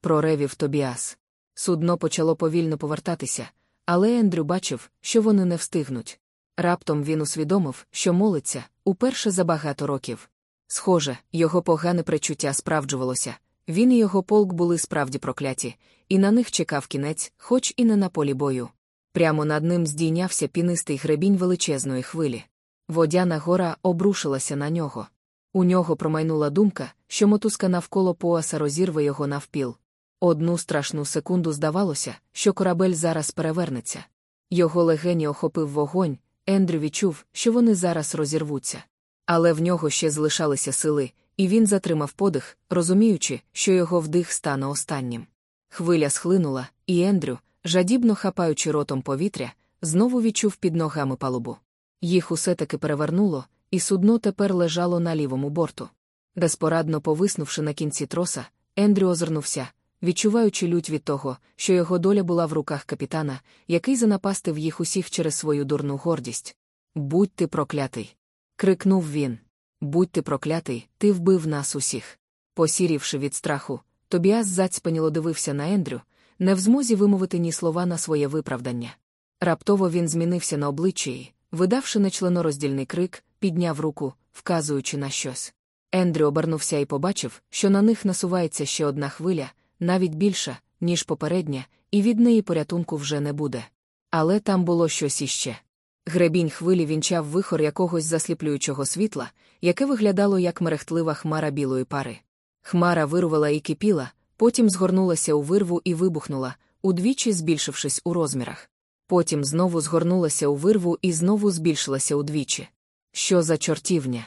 Проревів Тобіас. Судно почало повільно повертатися, але Ендрю бачив, що вони не встигнуть. Раптом він усвідомив, що молиться уперше за багато років. Схоже, його погане пречуття справджувалося. Він і його полк були справді прокляті, і на них чекав кінець, хоч і не на полі бою. Прямо над ним здійнявся пінистий гребінь величезної хвилі. Водяна гора обрушилася на нього. У нього промайнула думка, що мотузка навколо пояса розірве його навпіл. Одну страшну секунду здавалося, що корабель зараз перевернеться. Його легені охопив вогонь, Ендрю відчув, що вони зараз розірвуться. Але в нього ще залишалися сили, і він затримав подих, розуміючи, що його вдих стане останнім. Хвиля схлинула, і Ендрю, жадібно хапаючи ротом повітря, знову відчув під ногами палубу. Їх усе таки перевернуло, і судно тепер лежало на лівому борту. Безпорадно повиснувши на кінці троса, Ендрю озирнувся, відчуваючи лють від того, що його доля була в руках капітана, який занапастив їх усіх через свою дурну гордість. Будь ти проклятий. крикнув він. Будь ти проклятий, ти вбив нас усіх. Посірівши від страху, Тобіас зацьпаніло дивився на Ендрю, не в змозі вимовити ні слова на своє виправдання. Раптово він змінився на обличчі і, видавши нечленороздільний крик, підняв руку, вказуючи на щось. Ендрю обернувся і побачив, що на них насувається ще одна хвиля, навіть більша, ніж попередня, і від неї порятунку вже не буде. Але там було щось іще. Гребінь хвилі вінчав вихор якогось засліплюючого світла, яке виглядало як мерехтлива хмара білої пари. Хмара вирувала і кипіла, потім згорнулася у вирву і вибухнула, удвічі збільшившись у розмірах. Потім знову згорнулася у вирву і знову збільшилася удвічі. Що за чортівня?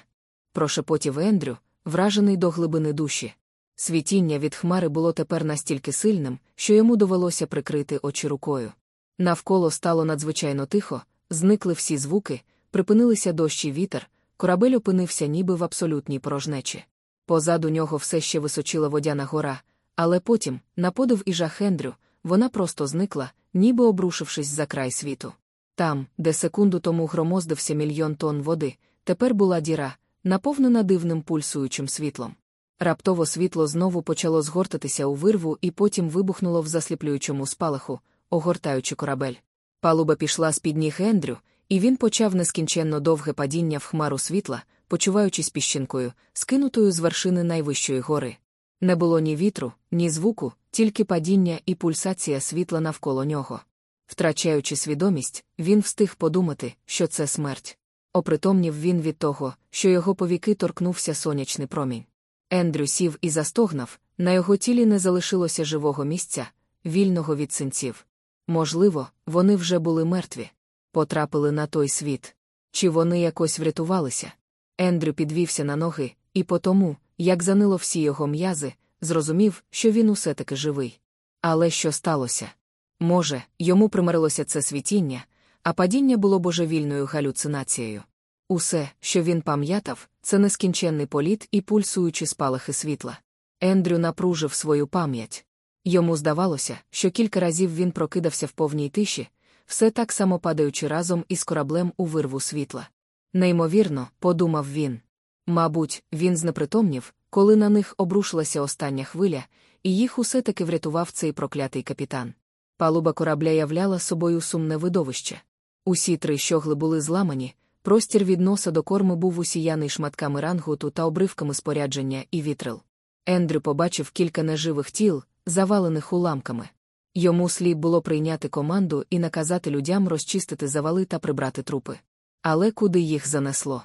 прошепотів Ендрю, вражений до глибини душі. Світіння від хмари було тепер настільки сильним, що йому довелося прикрити очі рукою. Навколо стало надзвичайно тихо, зникли всі звуки, припинилися дощ і вітер, корабель опинився ніби в абсолютній порожнечі. Позаду нього все ще височила водяна гора, але потім, на подив і жах Ендрю, вона просто зникла, ніби обрушившись за край світу. Там, де секунду тому громоздився мільйон тонн води, тепер була діра, наповнена дивним пульсуючим світлом. Раптово світло знову почало згортатися у вирву і потім вибухнуло в засліплюючому спалаху, огортаючи корабель. Палуба пішла з під ніг Ендрю, і він почав нескінченно довге падіння в хмару світла, почуваючись піщинкою, скинутою з вершини найвищої гори. Не було ні вітру, ні звуку, тільки падіння і пульсація світла навколо нього. Втрачаючи свідомість, він встиг подумати, що це смерть. Опритомнів він від того, що його повіки торкнувся сонячний промінь. Ендрю сів і застогнав, на його тілі не залишилося живого місця, вільного від синців. Можливо, вони вже були мертві, потрапили на той світ. Чи вони якось врятувалися? Ендрю підвівся на ноги, і по тому, як занило всі його м'язи, зрозумів, що він усе таки живий. Але що сталося? Може, йому примирилося це світіння, а падіння було божевільною галюцинацією. Усе, що він пам'ятав, це нескінченний політ і пульсуючі спалахи світла. Ендрю напружив свою пам'ять. Йому здавалося, що кілька разів він прокидався в повній тиші, все так само падаючи разом із кораблем у вирву світла. Неймовірно, подумав він. Мабуть, він знепритомнів, коли на них обрушилася остання хвиля, і їх усе таки врятував цей проклятий капітан. Палуба корабля являла собою сумне видовище. Усі три щогли були зламані, простір від носа до корму був усіяний шматками рангуту та обривками спорядження і вітрил. Ендрю побачив кілька неживих тіл, завалених уламками. Йому слід було прийняти команду і наказати людям розчистити завали та прибрати трупи. Але куди їх занесло?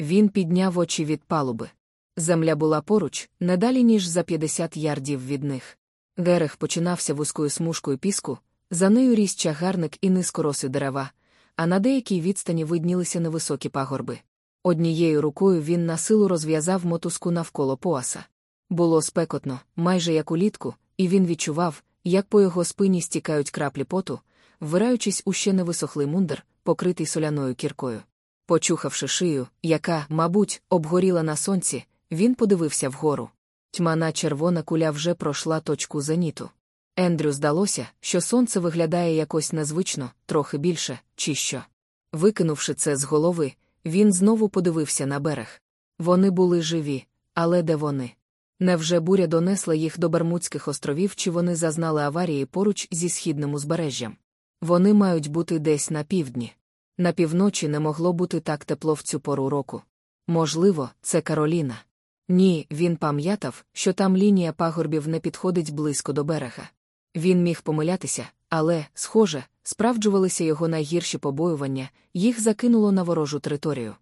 Він підняв очі від палуби. Земля була поруч, не далі, ніж за 50 ярдів від них. Герех починався вузькою смужкою піску, за нею ріс чагарник і низкороси дерева, а на деякій відстані виднілися невисокі пагорби. Однією рукою він на силу розв'язав мотузку навколо поаса. Було спекотно, майже як улітку, і він відчував, як по його спині стікають краплі поту, ввираючись у ще невисохлий мундир, покритий соляною кіркою. Почухавши шию, яка, мабуть, обгоріла на сонці, він подивився вгору. Тьмана червона куля вже пройшла точку зеніту. Ендрю здалося, що сонце виглядає якось незвично, трохи більше, чи що. Викинувши це з голови, він знову подивився на берег. Вони були живі, але де вони? Невже буря донесла їх до Бермудських островів, чи вони зазнали аварії поруч зі східним узбережжям? Вони мають бути десь на півдні. На півночі не могло бути так тепло в цю пору року. Можливо, це Кароліна. Ні, він пам'ятав, що там лінія пагорбів не підходить близько до берега. Він міг помилятися, але, схоже, справджувалися його найгірші побоювання, їх закинуло на ворожу територію.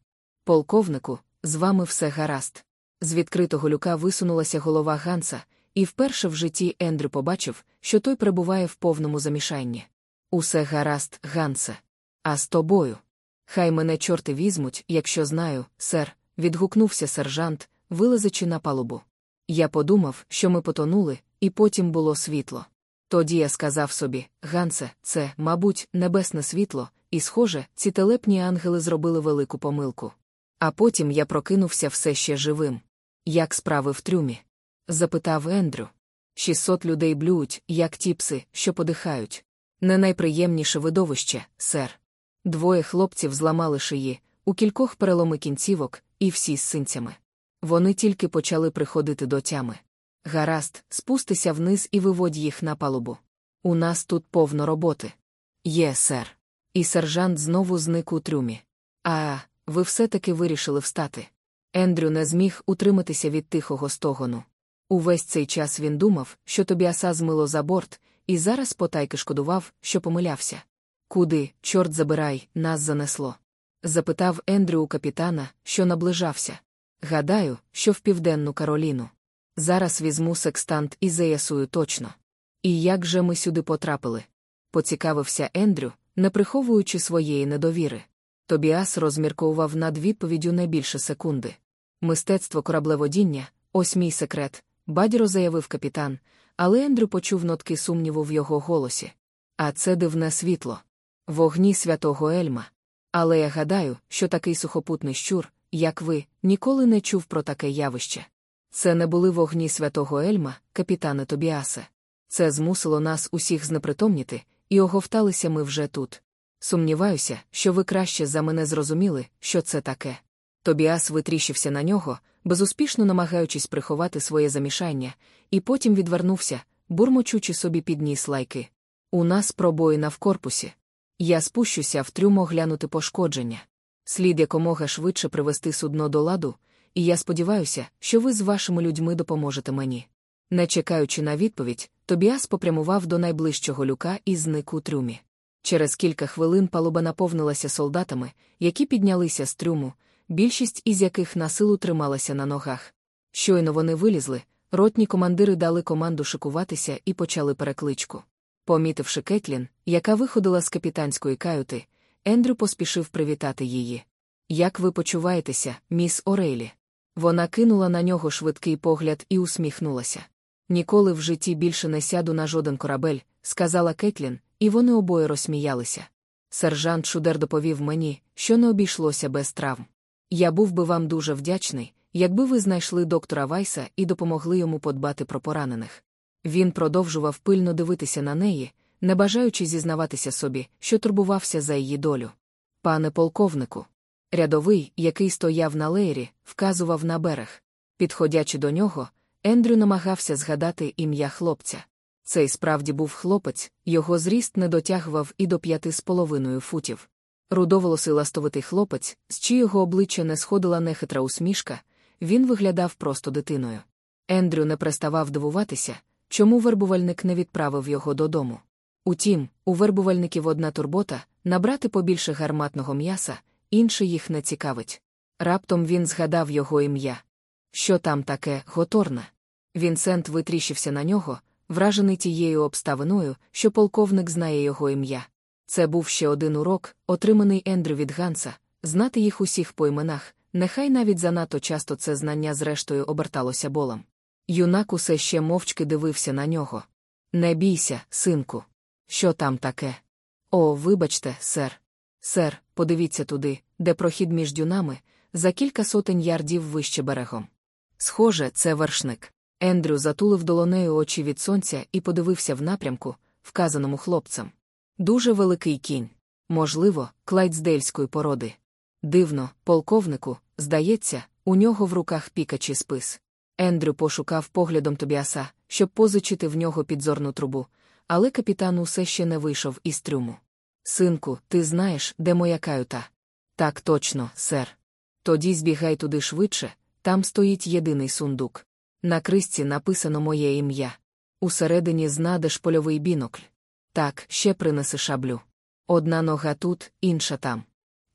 Полковнику, з вами все гаразд. З відкритого люка висунулася голова Ганса, і вперше в житті Ендрю побачив, що той перебуває в повному замішанні. Усе гаразд, Гансе. А з тобою. Хай мене чорти візьмуть, якщо знаю, сер, відгукнувся сержант, вилазячи на палубу. Я подумав, що ми потонули, і потім було світло. Тоді я сказав собі, Гансе, це, мабуть, небесне світло, і, схоже, ці телепні ангели зробили велику помилку. А потім я прокинувся все ще живим. Як справи в трюмі? запитав Ендрю. Шістсот людей блюють, як ті пси, що подихають. Не найприємніше видовище, сер. Двоє хлопців зламали шиї, у кількох переломи кінцівок, і всі з синцями. Вони тільки почали приходити до тями. Гаразд, спустися вниз і виводь їх на палубу. У нас тут повно роботи. Є, сер. І сержант знову зник у трюмі. А, ви все-таки вирішили встати. Ендрю не зміг утриматися від тихого стогону. Увесь цей час він думав, що Тобіаса змило за борт, і зараз потайки шкодував, що помилявся. Куди, чорт забирай, нас занесло? запитав Ендрю у капітана, що наближався. Гадаю, що в південну Кароліну. Зараз візьму секстант і заясую точно. І як же ми сюди потрапили? Поцікавився Ендрю, не приховуючи своєї недовіри. Тобіас розмірковував над відповіддю не більше секунди. Мистецтво кораблеводіння, ось мій секрет, бадьро заявив капітан, але Ендрю почув нотки сумніву в його голосі. А це дивне світло. Вогні святого Ельма. Але я гадаю, що такий сухопутний щур, як ви, ніколи не чув про таке явище. Це не були вогні святого Ельма, капітане Тобіасе. Це змусило нас усіх знепритомніти, і оговталися ми вже тут. Сумніваюся, що ви краще за мене зрозуміли, що це таке. Тобіас витріщився на нього, безуспішно намагаючись приховати своє замішання, і потім відвернувся, бурмочучи собі підніс лайки. У нас пробоїна в корпусі. Я спущуся в трюм оглянути пошкодження. Слід якомога швидше привести судно до ладу, і я сподіваюся, що ви з вашими людьми допоможете мені. Не чекаючи на відповідь, Тобіас попрямував до найближчого люка і зник у трюмі. Через кілька хвилин палуба наповнилася солдатами, які піднялися з трюму, більшість із яких на силу трималася на ногах. Щойно вони вилізли, ротні командири дали команду шикуватися і почали перекличку. Помітивши Кетлін, яка виходила з капітанської каюти, Ендрю поспішив привітати її. Як ви почуваєтеся, місОрейлі? Вона кинула на нього швидкий погляд і усміхнулася. Ніколи в житті більше не сяду на жоден корабель, сказала Кетлін, і вони обоє розсміялися. Сержант Шудер доповів мені, що не обійшлося без травм. Я був би вам дуже вдячний, якби ви знайшли доктора Вайса і допомогли йому подбати про поранених. Він продовжував пильно дивитися на неї, не бажаючи зізнаватися собі, що турбувався за її долю. Пане полковнику. Рядовий, який стояв на леєрі, вказував на берег. Підходячи до нього, Ендрю намагався згадати ім'я хлопця. Цей справді був хлопець, його зріст не дотягував і до п'яти з половиною футів. Рудоволосий ластовитий хлопець, з чиєго обличчя не сходила нехитра усмішка, він виглядав просто дитиною. Ендрю не переставав дивуватися, чому вербувальник не відправив його додому. Утім, у вербувальників одна турбота набрати побільше гарматного м'яса, інше їх не цікавить. Раптом він згадав його ім'я. Що там таке, готорне? Вінсент витріщився на нього, вражений тією обставиною, що полковник знає його ім'я. Це був ще один урок, отриманий Ендрю від Ганса, знати їх усіх по іменах, нехай навіть занадто часто це знання зрештою оберталося болем. Юнак усе ще мовчки дивився на нього. Не бійся, синку. Що там таке? О, вибачте, сер. Сер, подивіться туди, де прохід між дюнами, за кілька сотень ярдів вище берегом. Схоже, це вершник. Ендрю затулив долонею очі від сонця і подивився в напрямку, вказаному хлопцем. Дуже великий кінь. Можливо, клайдсдельської породи. Дивно, полковнику, здається, у нього в руках пікачий спис. Ендрю пошукав поглядом Тобіаса, щоб позичити в нього підзорну трубу, але капітан усе ще не вийшов із трюму. Синку, ти знаєш, де моя каюта? Так точно, сер. Тоді збігай туди швидше, там стоїть єдиний сундук. На крисці написано моє ім'я. Усередині знадеш польовий бінокль. Так, ще принеси шаблю. Одна нога тут, інша там.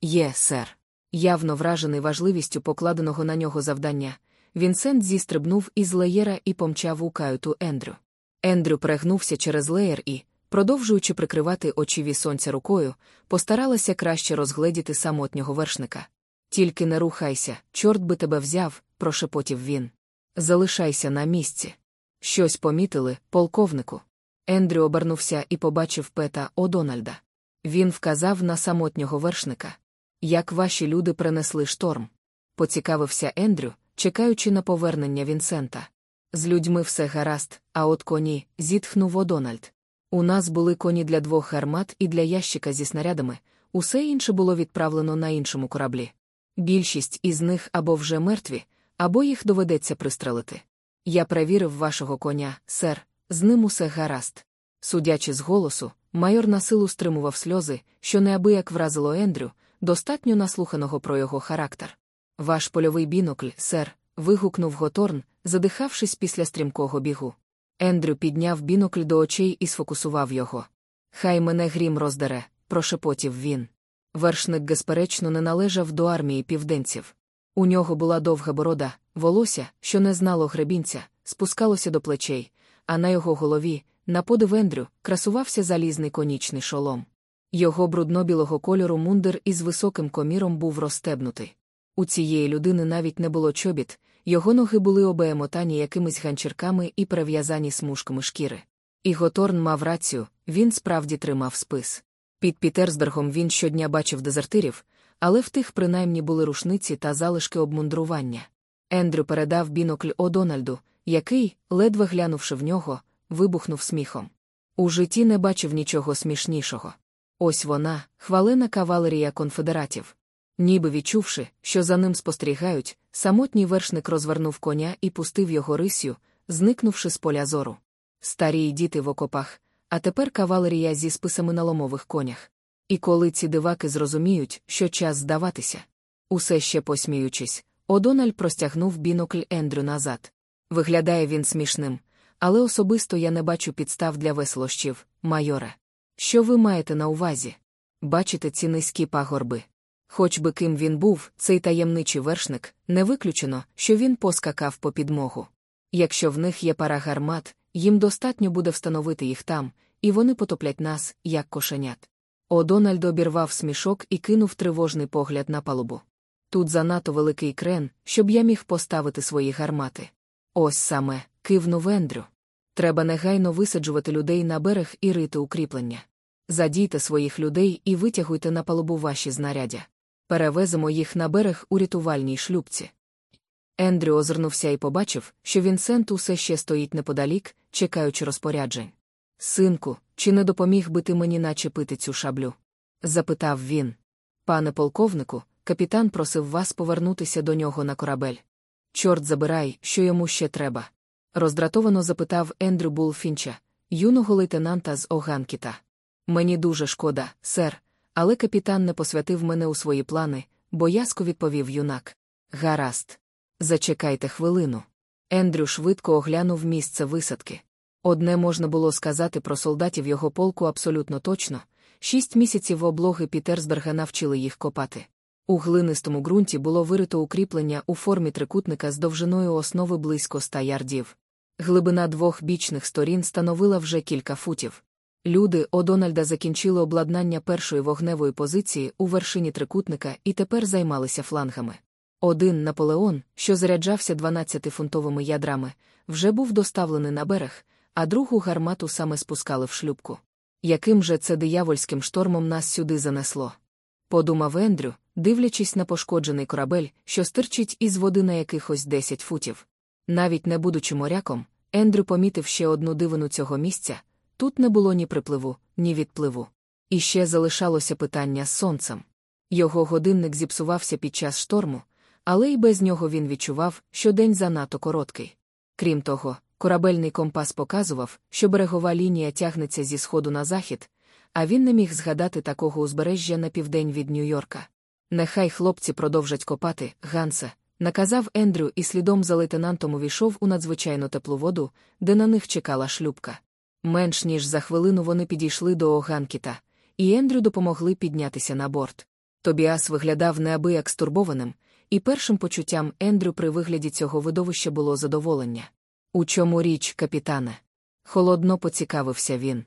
Є, сер. Явно вражений важливістю покладеного на нього завдання. Вінсент зістрибнув із леєра і помчав у каюту Ендрю. Ендрю пригнувся через леєр і, продовжуючи прикривати очі сонця рукою, постаралася краще розгледіти самотнього вершника. Тільки не рухайся, чорт би тебе взяв, прошепотів він. Залишайся на місці. Щось помітили, полковнику. Ендрю обернувся і побачив пета О'Дональда. Він вказав на самотнього вершника. Як ваші люди принесли шторм? Поцікавився Ендрю, чекаючи на повернення Вінсента. З людьми все гаразд, а от коні, зітхнув О'Дональд. У нас були коні для двох гармат і для ящика зі снарядами, усе інше було відправлено на іншому кораблі. Більшість із них або вже мертві, або їх доведеться пристрелити. Я перевірив вашого коня, сер, з ним усе гаразд. Судячи з голосу, майор на силу стримував сльози, що неабияк вразило Ендрю, достатньо наслуханого про його характер. Ваш польовий бінокль, сер, вигукнув Готорн, задихавшись після стрімкого бігу. Ендрю підняв бінокль до очей і сфокусував його. Хай мене грім роздере, прошепотів він. Вершник, безперечно, не належав до армії південців. У нього була довга борода, волосся, що не знало гребінця, спускалося до плечей, а на його голові, на подив Ендрю, красувався залізний конічний шолом. Його брудно-білого кольору мундир із високим коміром був розстебнутий. У цієї людини навіть не було чобіт, його ноги були обеемотані якимись ганчірками і перев'язані смужками шкіри. І Готорн мав рацію, він справді тримав спис. Під Пітерсбергом він щодня бачив дезертирів, але в тих принаймні були рушниці та залишки обмундрування. Ендрю передав бінокль О'Дональду, який, ледве глянувши в нього, вибухнув сміхом. У житті не бачив нічого смішнішого. Ось вона, хвалена кавалерія конфедератів. Ніби відчувши, що за ним спостерігають, самотній вершник розвернув коня і пустив його рисю, зникнувши з поля зору. Старі діти в окопах, а тепер кавалерія зі списами на ломових конях. І коли ці диваки зрозуміють, що час здаватися. Усе ще посміючись, Одональ простягнув бінокль Ендрю назад. Виглядає він смішним, але особисто я не бачу підстав для веселощів, майоре. Що ви маєте на увазі? Бачите ці низькі пагорби? Хоч би ким він був, цей таємничий вершник, не виключено, що він поскакав по підмогу. Якщо в них є пара гармат, їм достатньо буде встановити їх там, і вони потоплять нас, як кошенят. Одональд обірвав смішок і кинув тривожний погляд на палубу. Тут занадто великий крен, щоб я міг поставити свої гармати. Ось саме, кивнув Ендрю. Треба негайно висаджувати людей на берег і рити укріплення. Задійте своїх людей і витягуйте на палубу ваші знаряддя. Перевеземо їх на берег у рятувальній шлюбці. Ендрю озирнувся і побачив, що Вінсент усе ще стоїть неподалік, чекаючи розпоряджень. Синку, чи не допоміг би ти мені начепити цю шаблю? запитав він. Пане полковнику, капітан просив вас повернутися до нього на корабель. Чорт забирай, що йому ще треба. роздратовано запитав Ендрю Булфінча, юного лейтенанта з Оганкіта. Мені дуже шкода, сер, але капітан не посвятив мене у свої плани, боязко відповів юнак. Гаразд. Зачекайте хвилину. Ендрю швидко оглянув місце висадки. Одне можна було сказати про солдатів його полку абсолютно точно шість місяців облоги Пітерсберга навчили їх копати. У глинистому ґрунті було вирито укріплення у формі трикутника з довжиною основи близько ста ярдів. Глибина двох бічних сторін становила вже кілька футів. Люди Одональда закінчили обладнання першої вогневої позиції у вершині трикутника і тепер займалися флангами. Один Наполеон, що заряджався 12-фунтовими ядрами, вже був доставлений на берег, а другу гармату саме спускали в шлюбку. Яким же це диявольським штормом нас сюди занесло? Подумав Ендрю, дивлячись на пошкоджений корабель, що стирчить із води на якихось 10 футів. Навіть не будучи моряком, Ендрю помітив ще одну дивину цього місця тут не було ні припливу, ні відпливу. І ще залишалося питання з сонцем. Його годинник зіпсувався під час шторму, але й без нього він відчував, що день занадто короткий. Крім того, корабельний компас показував, що берегова лінія тягнеться зі сходу на захід, а він не міг згадати такого узбережжя на південь від Нью-Йорка. Нехай хлопці продовжать копати, Гансе, наказав Ендрю і слідом за лейтенантом увійшов у надзвичайно теплу воду, де на них чекала шлюбка. Менш ніж за хвилину вони підійшли до Оганкіта, і Ендрю допомогли піднятися на борт. Тобіас виглядав неабияк стурбованим, і першим почуттям Ендрю при вигляді цього видовища було задоволення. У чому річ, капітане? Холодно поцікавився він.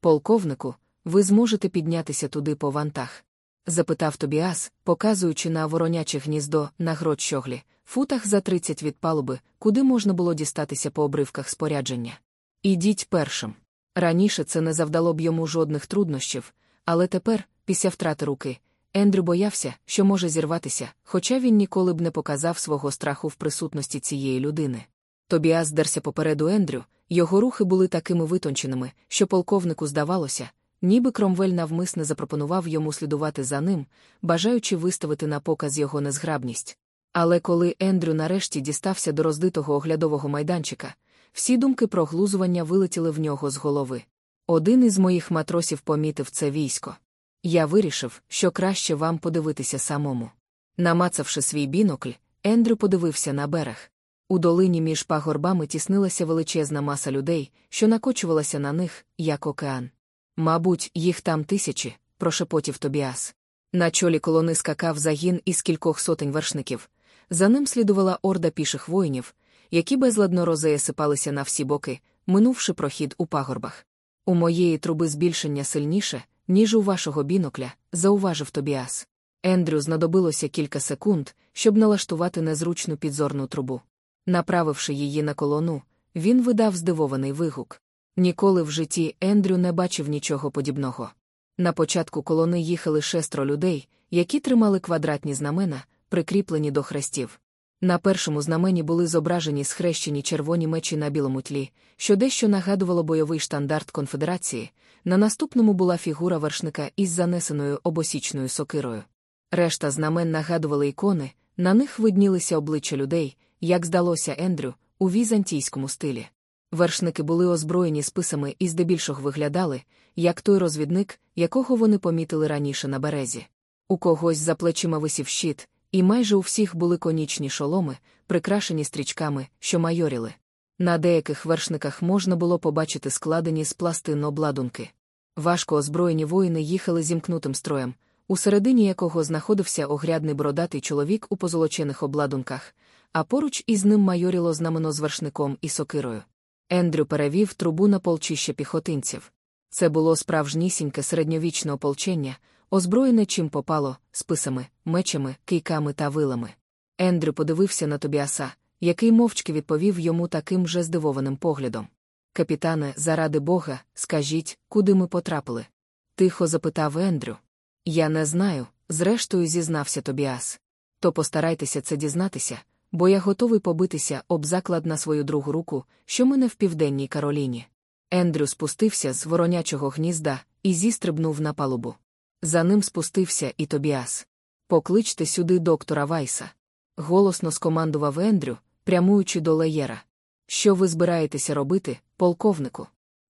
Полковнику, ви зможете піднятися туди по вантах? запитав Тобіас, показуючи на вороняче гніздо на грот щоглі, футах за тридцять від палуби, куди можна було дістатися по обривках спорядження. Ідіть першим. Раніше це не завдало б йому жодних труднощів, але тепер, після втрати руки, Ендрю боявся, що може зірватися, хоча він ніколи б не показав свого страху в присутності цієї людини. Тобіас дерся попереду Ендрю, його рухи були такими витонченими, що полковнику здавалося, ніби Кромвель навмисне запропонував йому слідувати за ним, бажаючи виставити на показ його незграбність. Але коли Ендрю нарешті дістався до роздитого оглядового майданчика, всі думки про глузування вилетіли в нього з голови. Один із моїх матросів помітив це військо. Я вирішив, що краще вам подивитися самому. Намацавши свій бінокль, Ендрю подивився на берег. У долині між пагорбами тіснилася величезна маса людей, що накочувалася на них, як океан. Мабуть, їх там тисячі, прошепотів Тобіас. На чолі колони скакав загін із кількох сотень вершників. За ним слідувала орда піших воїнів, які безладно розеясипалися на всі боки, минувши прохід у пагорбах. У моєї труби збільшення сильніше, ніж у вашого бінокля, зауважив Тобіас. Ендрю знадобилося кілька секунд, щоб налаштувати незручну підзорну трубу. Направивши її на колону, він видав здивований вигук. Ніколи в житті Ендрю не бачив нічого подібного. На початку колони їхали шестеро людей, які тримали квадратні знамена, прикріплені до хрестів. На першому знамені були зображені схрещені червоні мечі на білому тлі, що дещо нагадувало бойовий штандарт конфедерації. На наступному була фігура вершника із занесеною обосічною сокирою. Решта знамен нагадували ікони, на них виднілися обличчя людей, як здалося Ендрю, у візантійському стилі. Вершники були озброєні списами і здебільшого виглядали, як той розвідник, якого вони помітили раніше на березі. У когось за плечима висів щит, і майже у всіх були конічні шоломи, прикрашені стрічками, що майоріли. На деяких вершниках можна було побачити складені з пластин обладунки. Важко озброєні воїни їхали зімкнутим строєм, у середині якого знаходився огрядний бородатий чоловік у позолочених обладунках, а поруч із ним майоріло знамено з вершником і сокирою. Ендрю перевів трубу на полчище піхотинців. Це було справжнісіньке середньовічне ополчення, озброєне чим попало, списами, мечами, кийками та вилами. Ендрю подивився на Тобіаса, який мовчки відповів йому таким же здивованим поглядом. Капітане, заради Бога, скажіть, куди ми потрапили? Тихо запитав Ендрю. Я не знаю, зрештою зізнався Тобіас. То постарайтеся це дізнатися, бо я готовий побитися об заклад на свою другу руку, що мене в південній Кароліні. Ендрю спустився з воронячого гнізда і зістрибнув на палубу. За ним спустився і Тобіас. Покличте сюди доктора Вайса. Голосно скомандував Ендрю, прямуючи до леєра. Що ви збираєтеся робити, полковнику?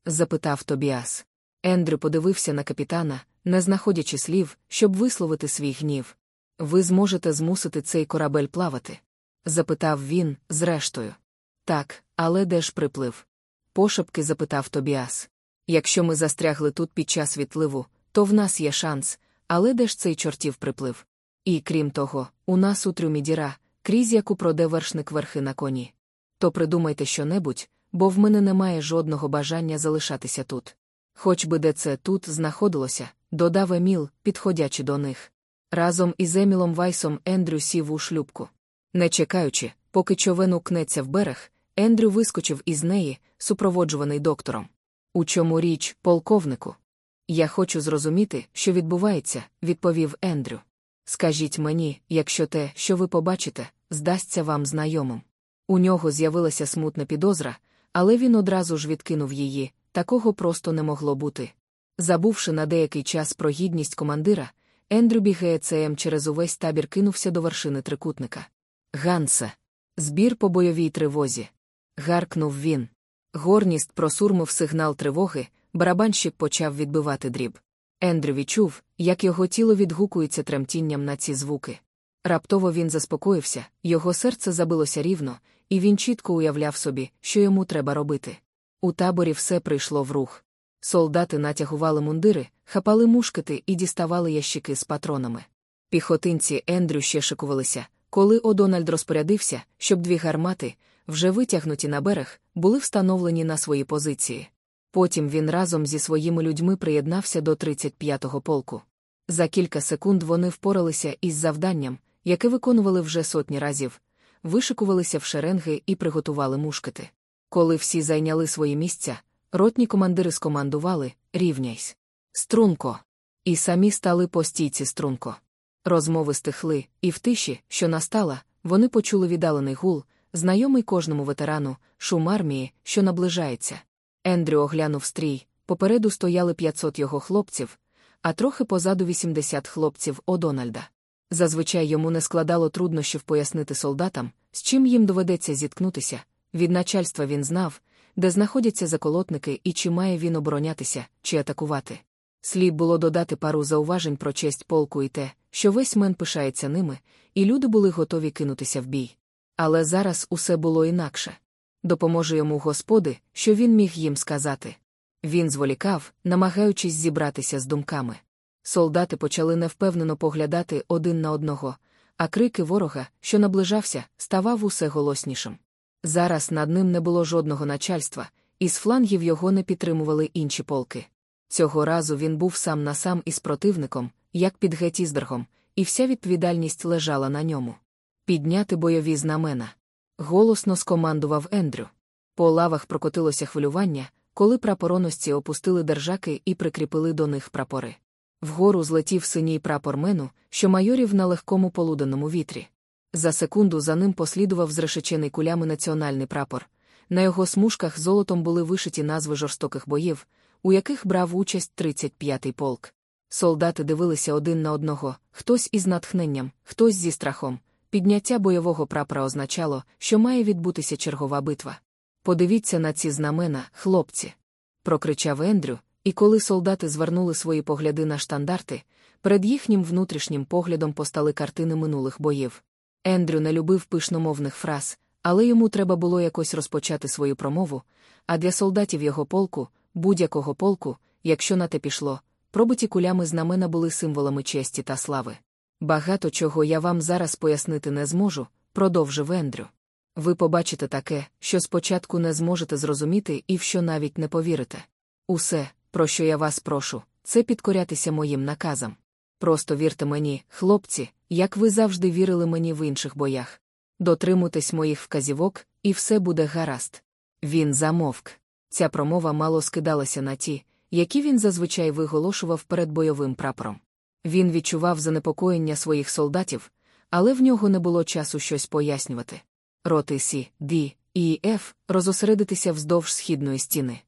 запитав Тобіас. Ендрю подивився на капітана, не знаходячи слів, щоб висловити свій гнів. Ви зможете змусити цей корабель плавати? запитав він, зрештою. Так, але де ж приплив? Пошепки запитав Тобіас. Якщо ми застрягли тут під час відпливу, то в нас є шанс, але де ж цей чортів приплив? І крім того, у нас у трюмі діра, крізь яку проде вершник верхи на коні. То придумайте щонебудь, бо в мене немає жодного бажання залишатися тут. Хоч би де це тут знаходилося, додав Еміл, підходячи до них. Разом із Емілом Вайсом Ендрю сів у шлюбку. Не чекаючи, поки човен укнеться в берег, Ендрю вискочив із неї, супроводжуваний доктором. У чому річ, полковнику? Я хочу зрозуміти, що відбувається, відповів Ендрю. Скажіть мені, якщо те, що ви побачите, здасться вам знайомим. У нього з'явилася смутна підозра, але він одразу ж відкинув її, такого просто не могло бути. Забувши на деякий час про гідність командира, Ендрю бігеєцеєм через увесь табір кинувся до вершини трикутника. Гансе. Збір по бойовій тривозі. Гаркнув він. Горніст просурмив сигнал тривоги, барабанщик почав відбивати дріб. Ендрю відчув, як його тіло відгукується тремтінням на ці звуки. Раптово він заспокоївся, його серце забилося рівно, і він чітко уявляв собі, що йому треба робити. У таборі все прийшло в рух. Солдати натягували мундири, хапали мушкети і діставали ящики з патронами. Піхотинці Ендрю ще шикувалися, коли Одональд розпорядився, щоб дві гармати, вже витягнуті на берег, були встановлені на свої позиції. Потім він разом зі своїми людьми приєднався до 35-го полку. За кілька секунд вони впоралися із завданням, яке виконували вже сотні разів, вишикувалися в шеренги і приготували мушкети. Коли всі зайняли свої місця, ротні командири скомандували рівняйсь. Струнко. І самі стали по стійці струнко. Розмови стихли, і в тиші, що настала, вони почули віддалений гул, знайомий кожному ветерану, шум армії, що наближається. Ендрю оглянув стрій, попереду стояли 500 його хлопців, а трохи позаду 80 хлопців Одональда. Зазвичай йому не складало труднощів пояснити солдатам, з чим їм доведеться зіткнутися. Від начальства він знав, де знаходяться заколотники і чи має він оборонятися, чи атакувати. Слід було додати пару зауважень про честь полку і те, що весь мен пишається ними, і люди були готові кинутися в бій. Але зараз усе було інакше. Допоможе йому господи, що він міг їм сказати. Він зволікав, намагаючись зібратися з думками. Солдати почали невпевнено поглядати один на одного, а крики ворога, що наближався, ставав усе голоснішим. Зараз над ним не було жодного начальства, Із флангів його не підтримували інші полки. Цього разу він був сам на сам із противником, як під Геттісбергом, і вся відповідальність лежала на ньому. Підняти бойові знамена. Голосно скомандував Ендрю. По лавах прокотилося хвилювання, коли прапороносці опустили держаки і прикріпили до них прапори. Вгору злетів синій прапор мену, що майорів на легкому полуденному вітрі. За секунду за ним послідував зрешечений кулями національний прапор. На його смужках золотом були вишиті назви жорстоких боїв, у яких брав участь 35-й полк. Солдати дивилися один на одного, хтось із натхненням, хтось зі страхом. Підняття бойового прапора означало, що має відбутися чергова битва. Подивіться на ці знамена, хлопці. прокричав Ендрю, і коли солдати звернули свої погляди на штандарти, перед їхнім внутрішнім поглядом постали картини минулих боїв. Ендрю не любив пишномовних фраз, але йому треба було якось розпочати свою промову, а для солдатів його полку, будь-якого полку, якщо на те пішло, пробиті кулями знамена були символами честі та слави. Багато чого я вам зараз пояснити не зможу, продовжив Ендрю. Ви побачите таке, що спочатку не зможете зрозуміти і в що навіть не повірите. Усе, про що я вас прошу, це підкорятися моїм наказам. Просто вірте мені, хлопці, як ви завжди вірили мені в інших боях. Дотримуйтесь моїх вказівок, і все буде гаразд. Він замовк. Ця промова мало скидалася на ті, які він зазвичай виголошував перед бойовим прапором. Він відчував занепокоєння своїх солдатів, але в нього не було часу щось пояснювати. Роти Сі, Ді і Ф розосередитися вздовж східної стіни.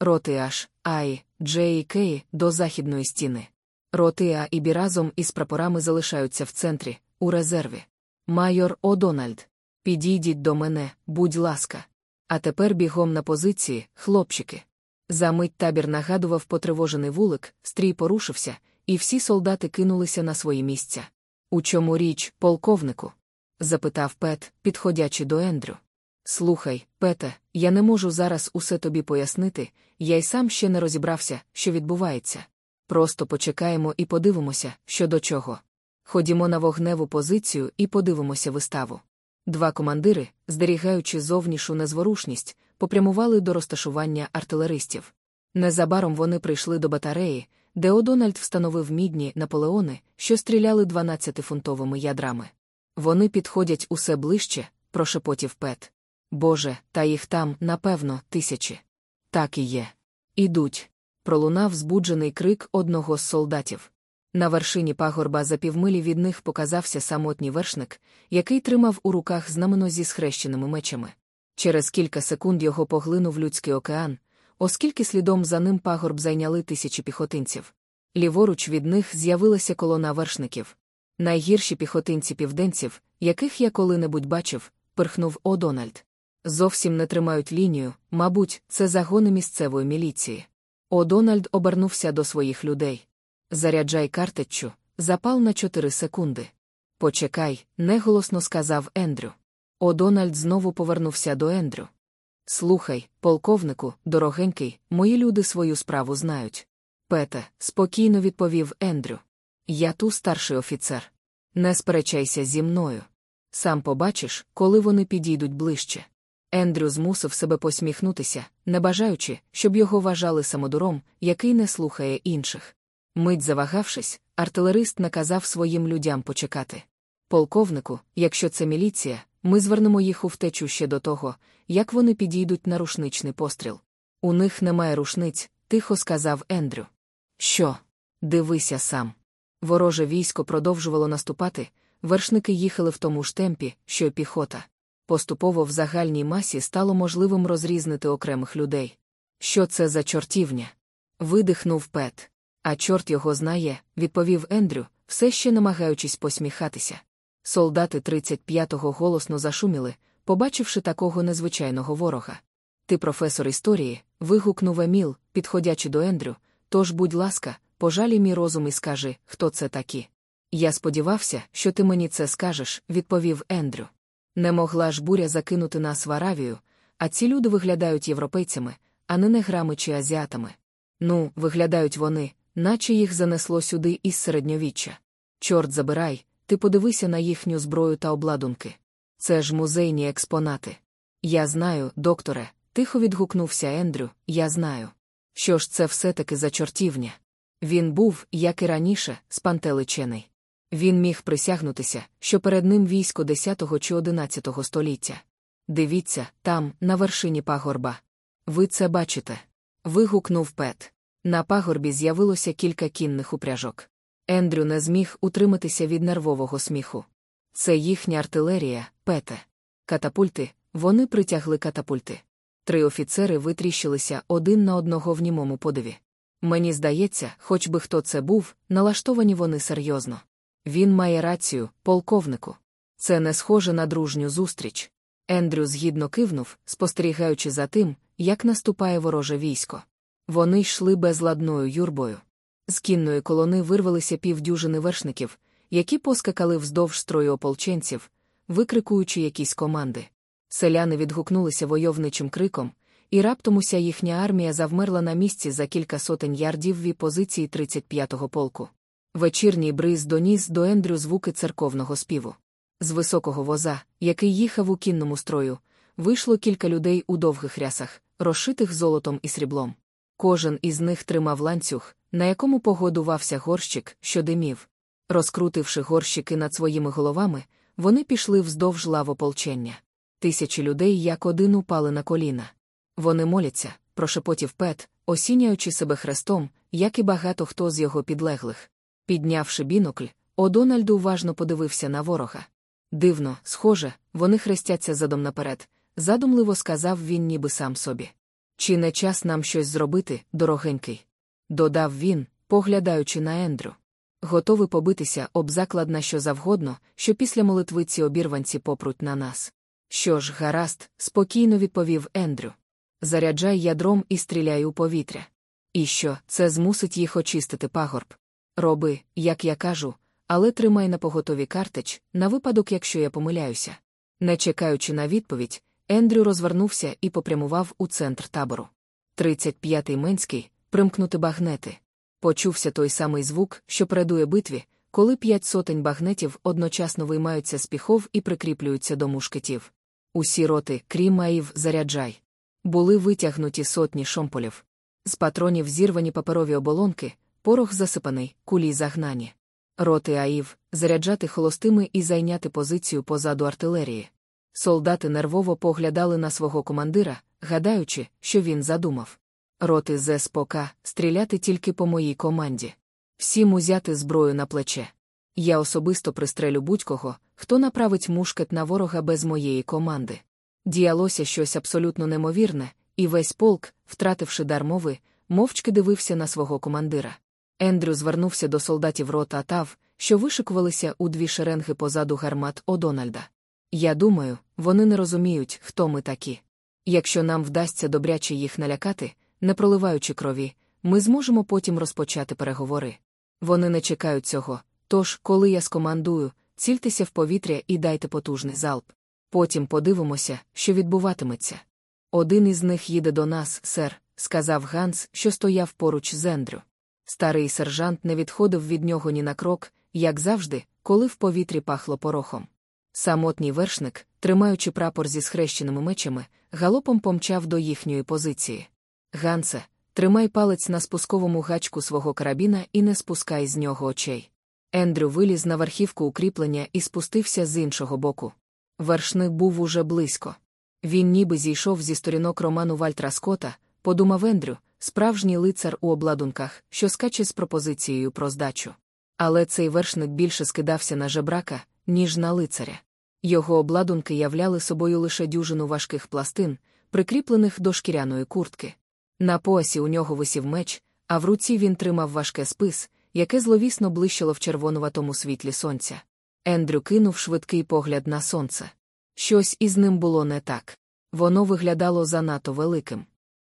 Роти H, I, J і K до західної стіни. Роти А і Бі разом із прапорами залишаються в центрі, у резерві. Майор О'Дональд. Підійдіть до мене, будь ласка. А тепер бігом на позиції, хлопчики. За мить табір нагадував потривожений вулик, стрій порушився, і всі солдати кинулися на свої місця. У чому річ, полковнику? запитав Пет, підходячи до Ендрю. Слухай, Пете, я не можу зараз усе тобі пояснити, я й сам ще не розібрався, що відбувається. Просто почекаємо і подивимося, що до чого. Ходімо на вогневу позицію і подивимося виставу. Два командири, здерігаючи зовнішу незворушність, попрямували до розташування артилеристів. Незабаром вони прийшли до батареї, де Одональд встановив мідні наполеони, що стріляли 12-фунтовими ядрами. Вони підходять усе ближче, прошепотів Пет. Боже, та їх там, напевно, тисячі. Так і є. Ідуть. Пролунав збуджений крик одного з солдатів. На вершині пагорба за півмилі від них показався самотній вершник, який тримав у руках знамено зі схрещеними мечами. Через кілька секунд його поглинув людський океан, оскільки слідом за ним пагорб зайняли тисячі піхотинців. Ліворуч від них з'явилася колона вершників. Найгірші піхотинці південців, яких я коли-небудь бачив, пирхнув О'Дональд. Зовсім не тримають лінію, мабуть, це загони місцевої міліції. О'Дональд обернувся до своїх людей. Заряджай картеччу, запал на чотири секунди. Почекай, неголосно сказав Ендрю. О'Дональд знову повернувся до Ендрю. Слухай, полковнику, дорогенький, мої люди свою справу знають. Пете, спокійно відповів Ендрю. Я ту старший офіцер. Не сперечайся зі мною. Сам побачиш, коли вони підійдуть ближче. Ендрю змусив себе посміхнутися, не бажаючи, щоб його вважали самодуром, який не слухає інших. Мить завагавшись, артилерист наказав своїм людям почекати. Полковнику, якщо це міліція, ми звернемо їх у втечу ще до того, як вони підійдуть на рушничний постріл. У них немає рушниць, тихо сказав Ендрю. Що? Дивися сам. Вороже військо продовжувало наступати, вершники їхали в тому ж темпі, що й піхота. Поступово в загальній масі стало можливим розрізнити окремих людей. Що це за чортівня? Видихнув Пет. А чорт його знає, відповів Ендрю, все ще намагаючись посміхатися. Солдати 35-го голосно зашуміли, побачивши такого незвичайного ворога. Ти професор історії, вигукнув Еміл, підходячи до Ендрю, тож, будь ласка, пожалій мій розум і скажи, хто це такі. Я сподівався, що ти мені це скажеш, відповів Ендрю. Не могла ж буря закинути нас в Аравію, а ці люди виглядають європейцями, а не неграми чи азіатами. Ну, виглядають вони, наче їх занесло сюди із середньовіччя. Чорт забирай, ти подивися на їхню зброю та обладунки. Це ж музейні експонати. Я знаю, докторе, тихо відгукнувся Ендрю, я знаю. Що ж це все-таки за чортівня? Він був, як і раніше, спантеличений. Він міг присягнутися, що перед ним військо 10 чи 11 століття. Дивіться, там, на вершині пагорба. Ви це бачите? Вигукнув Пет. На пагорбі з'явилося кілька кінних упряжок. Ендрю не зміг утриматися від нервового сміху. Це їхня артилерія, пете. Катапульти, вони притягли катапульти. Три офіцери витріщилися один на одного в німому подиві. Мені здається, хоч би хто це був, налаштовані вони серйозно. Він має рацію, полковнику. Це не схоже на дружню зустріч. Ендрю згідно кивнув, спостерігаючи за тим, як наступає вороже військо. Вони йшли безладною юрбою. З кінної колони вирвалися півдюжини вершників, які поскакали вздовж строю ополченців, викрикуючи якісь команди. Селяни відгукнулися войовничим криком, і раптом уся їхня армія завмерла на місці за кілька сотень ярдів від позиції 35-го полку. Вечірній бриз доніс до Ендрю звуки церковного співу. З високого воза, який їхав у кінному строю, вийшло кілька людей у довгих рясах, розшитих золотом і сріблом. Кожен із них тримав ланцюг, на якому погодувався горщик, що димів. Розкрутивши горщики над своїми головами, вони пішли вздовж лав ополчення. Тисячі людей як один упали на коліна. Вони моляться, прошепотів Пет, осіняючи себе хрестом, як і багато хто з його підлеглих. Піднявши бінокль, Одональд уважно подивився на ворога. Дивно, схоже, вони хрестяться задом наперед, задумливо сказав він, ніби сам собі. Чи не час нам щось зробити, дорогенький? додав він, поглядаючи на Ендрю. Готовий побитися об заклад на що завгодно, що після молитви ці обірванці попруть на нас. Що ж, гаразд, спокійно відповів Ендрю. Заряджай ядром і стріляй у повітря. І що, це змусить їх очистити пагорб. Роби, як я кажу, але тримай на поготові картич, на випадок, якщо я помиляюся. Не чекаючи на відповідь, Ендрю розвернувся і попрямував у центр табору. 35-й Менський, примкнути багнети. Почувся той самий звук, що передує битві, коли п'ять сотень багнетів одночасно виймаються з піхов і прикріплюються до мушкетів. Усі роти, крім маїв, заряджай. Були витягнуті сотні шомполів. З патронів зірвані паперові оболонки, порох засипаний, кулі загнані. Роти аїв, заряджати холостими і зайняти позицію позаду артилерії. Солдати нервово поглядали на свого командира, гадаючи, що він задумав. Роти з стріляти тільки по моїй команді. Всім узяти зброю на плече. Я особисто пристрелю будь-кого, хто направить мушкет на ворога без моєї команди. Діялося щось абсолютно немовірне, і весь полк, втративши дар мови, мовчки дивився на свого командира. Ендрю звернувся до солдатів рота Тав, що вишикувалися у дві шеренги позаду гармат Одональда. Я думаю, вони не розуміють, хто ми такі. Якщо нам вдасться добряче їх налякати, не проливаючи крові, ми зможемо потім розпочати переговори. Вони не чекають цього, тож, коли я скомандую, цільтеся в повітря і дайте потужний залп. Потім подивимося, що відбуватиметься. Один із них їде до нас, сер, сказав Ганс, що стояв поруч з Ендрю. Старий сержант не відходив від нього ні на крок, як завжди, коли в повітрі пахло порохом. Самотній вершник, тримаючи прапор зі схрещеними мечами, галопом помчав до їхньої позиції. Гансе, тримай палець на спусковому гачку свого карабіна і не спускай з нього очей. Ендрю виліз на верхівку укріплення і спустився з іншого боку. Вершник був уже близько. Він ніби зійшов зі сторінок роману Вальтра Скота, подумав Ендрю, справжній лицар у обладунках, що скаче з пропозицією про здачу. Але цей вершник більше скидався на жебрака, ніж на лицаря. Його обладунки являли собою лише дюжину важких пластин, прикріплених до шкіряної куртки. На поясі у нього висів меч, а в руці він тримав важке спис, яке зловісно блищило в червонуватому світлі сонця. Ендрю кинув швидкий погляд на сонце. Щось із ним було не так. Воно виглядало занадто великим.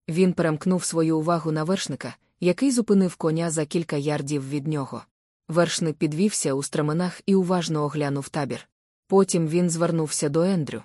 Він перемкнув свою увагу на вершника, який зупинив коня за кілька ярдів від нього. Вершник підвівся у стременах і уважно оглянув табір. Потім він звернувся до Ендрю.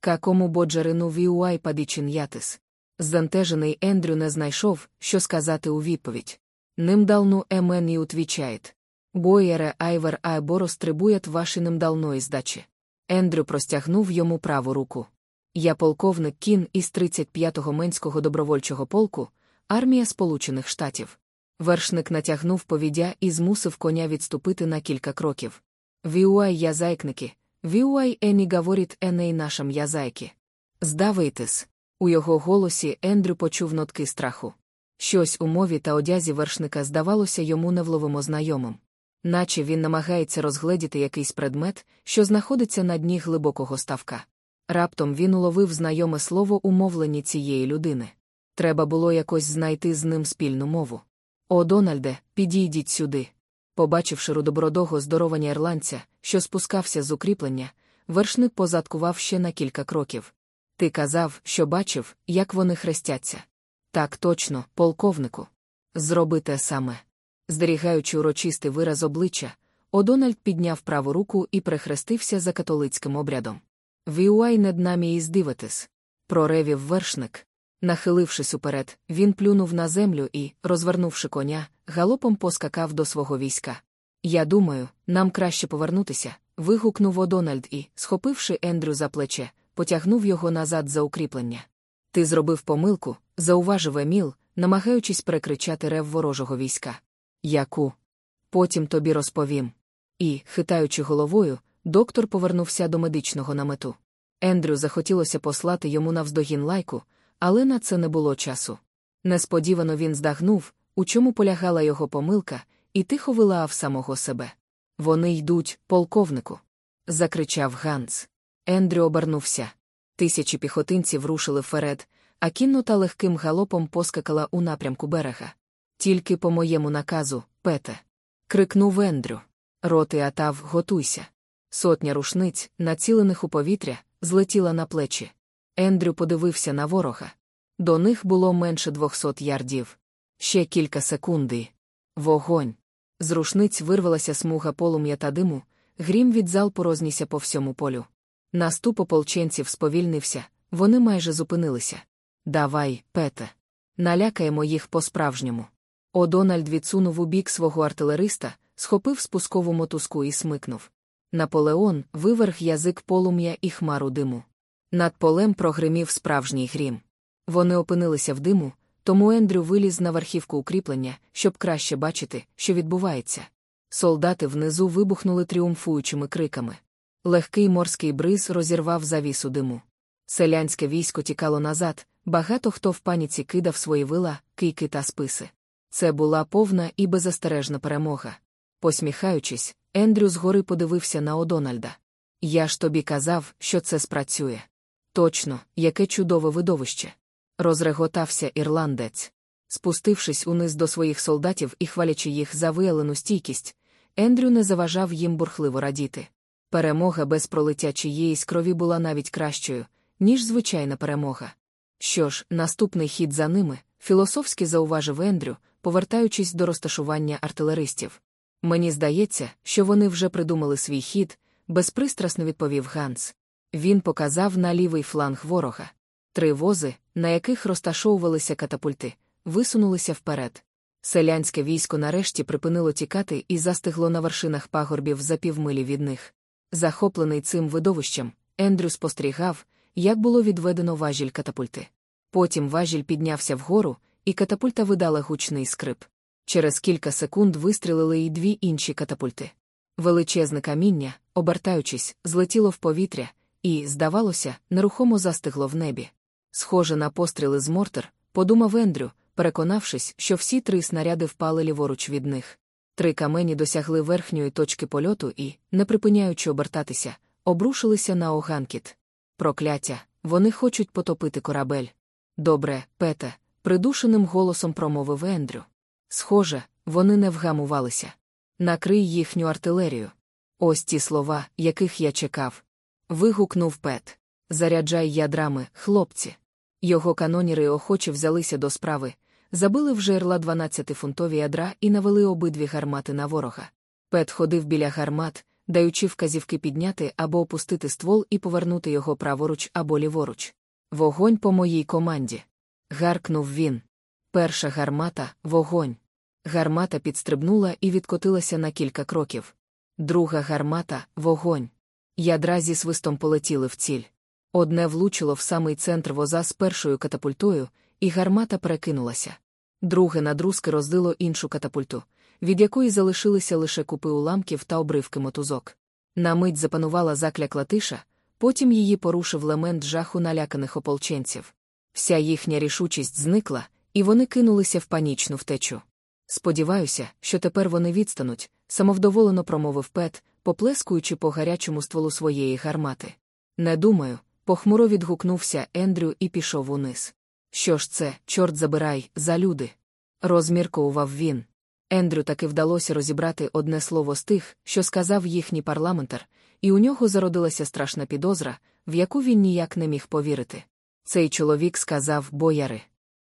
Какому боджерину віуай падічин ятис. Зантежений Ендрю не знайшов, що сказати у відповідь. Ним далну емен і утвічает. Боєре айвер айбо розтрибуєт ваші ним далної здачі. Ендрю простягнув йому праву руку. Я полковник Кін із 35-го Менського добровольчого полку, армія Сполучених Штатів. Вершник натягнув повідя і змусив коня відступити на кілька кроків. Віуай язайкники, віуай ені говорить еней нашам язайки. Здавайтесь. У його голосі Ендрю почув нотки страху. Щось у мові та одязі вершника здавалося йому невловимо знайомим. Наче він намагається розгледіти якийсь предмет, що знаходиться на дні глибокого ставка. Раптом він уловив знайоме слово у мовленні цієї людини. Треба було якось знайти з ним спільну мову. О, Дональде, підійдіть сюди. Побачивши рудобородого здоровання ірландця, що спускався з укріплення, вершник позадкував ще на кілька кроків. Ти казав, що бачив, як вони хрестяться. Так точно, полковнику. Зроби те саме. Здерігаючи урочистий вираз обличчя, Одональд підняв праву руку і прихрестився за католицьким обрядом. Віуай над намі і здивитись. Проревів вершник. Нахилившись уперед, він плюнув на землю і, розвернувши коня, галопом поскакав до свого війська. Я думаю, нам краще повернутися. вигукнув Одональд і, схопивши Ендрю за плече, потягнув його назад за укріплення. Ти зробив помилку, зауважив Еміл, намагаючись перекричати рев ворожого війська. Яку? Потім тобі розповім. І, хитаючи головою, доктор повернувся до медичного намету. Ендрю захотілося послати йому навздогін лайку, але на це не було часу. Несподівано він здагнув, у чому полягала його помилка, і тихо вилаав самого себе. Вони йдуть, полковнику. закричав Ганс. Ендрю обернувся. Тисячі піхотинців рушили вперед, а кіннота легким галопом поскакала у напрямку берега. Тільки по моєму наказу, пете. крикнув Ендрю. Роти атав, готуйся. Сотня рушниць, націлених у повітря, злетіла на плечі. Ендрю подивився на ворога. До них було менше двохсот ярдів. Ще кілька секунди. Вогонь. З рушниць вирвалася смуга полум'я та диму, грім від залпу рознісся по всьому полю. Наступ ополченців сповільнився, вони майже зупинилися. Давай, пете. Налякаємо їх по-справжньому. Одональд відсунув у бік свого артилериста, схопив спускову мотузку і смикнув. Наполеон виверг язик полум'я і хмару диму. Над полем прогримів справжній грім. Вони опинилися в диму, тому Ендрю виліз на верхівку укріплення, щоб краще бачити, що відбувається. Солдати внизу вибухнули тріумфуючими криками. Легкий морський бриз розірвав завісу диму. Селянське військо тікало назад, багато хто в паніці кидав свої вила, кийки та списи. Це була повна і беззастережна перемога. Посміхаючись, Ендрю згори подивився на Одональда. Я ж тобі казав, що це спрацює. Точно, яке чудове видовище. Розреготався ірландець. Спустившись униз до своїх солдатів і хвалячи їх за виялену стійкість, Ендрю не заважав їм бурхливо радіти. Перемога без пролиття чиєїсь крові була навіть кращою, ніж звичайна перемога. Що ж, наступний хід за ними, філософськи зауважив Ендрю, повертаючись до розташування артилеристів. Мені здається, що вони вже придумали свій хід, безпристрасно відповів Ганс. Він показав на лівий фланг ворога. Три вози, на яких розташовувалися катапульти, висунулися вперед. Селянське військо нарешті припинило тікати і застигло на вершинах пагорбів за півмилі від них. Захоплений цим видовищем, Ендрю спостерігав, як було відведено важіль катапульти. Потім важіль піднявся вгору, і катапульта видала гучний скрип. Через кілька секунд вистрілили й дві інші катапульти. Величезне каміння, обертаючись, злетіло в повітря, і, здавалося, нерухомо застигло в небі. Схоже на постріли з мортер, подумав Ендрю, переконавшись, що всі три снаряди впали ліворуч від них. Три камені досягли верхньої точки польоту і, не припиняючи обертатися, обрушилися на оганкіт. Прокляття, вони хочуть потопити корабель. Добре, пете, придушеним голосом промовив Ендрю. Схоже, вони не вгамувалися. Накрий їхню артилерію. Ось ті слова, яких я чекав. Вигукнув Пет. Заряджай ядрами, хлопці. Його каноніри охоче взялися до справи, забили в жерла 12-фунтові ядра і навели обидві гармати на ворога. Пет ходив біля гармат, даючи вказівки підняти або опустити ствол і повернути його праворуч або ліворуч. Вогонь по моїй команді. Гаркнув він. Перша гармата вогонь. Гармата підстрибнула і відкотилася на кілька кроків. Друга гармата вогонь. Ядра зі свистом полетіли в ціль. Одне влучило в самий центр воза з першою катапультою, і гармата перекинулася. Друге надрузки роздило іншу катапульту, від якої залишилися лише купи уламків та обривки мотузок. На мить запанувала заклякла тиша, потім її порушив лемент жаху наляканих ополченців. Вся їхня рішучість зникла, і вони кинулися в панічну втечу. Сподіваюся, що тепер вони відстануть, самовдоволено промовив Пет, поплескуючи по гарячому стволу своєї гармати. Не думаю, похмуро відгукнувся Ендрю і пішов униз. Що ж це, чорт забирай, за люди? розмірковував він. Ендрю таки вдалося розібрати одне слово з тих, що сказав їхній парламентар, і у нього зародилася страшна підозра, в яку він ніяк не міг повірити. Цей чоловік сказав бояри.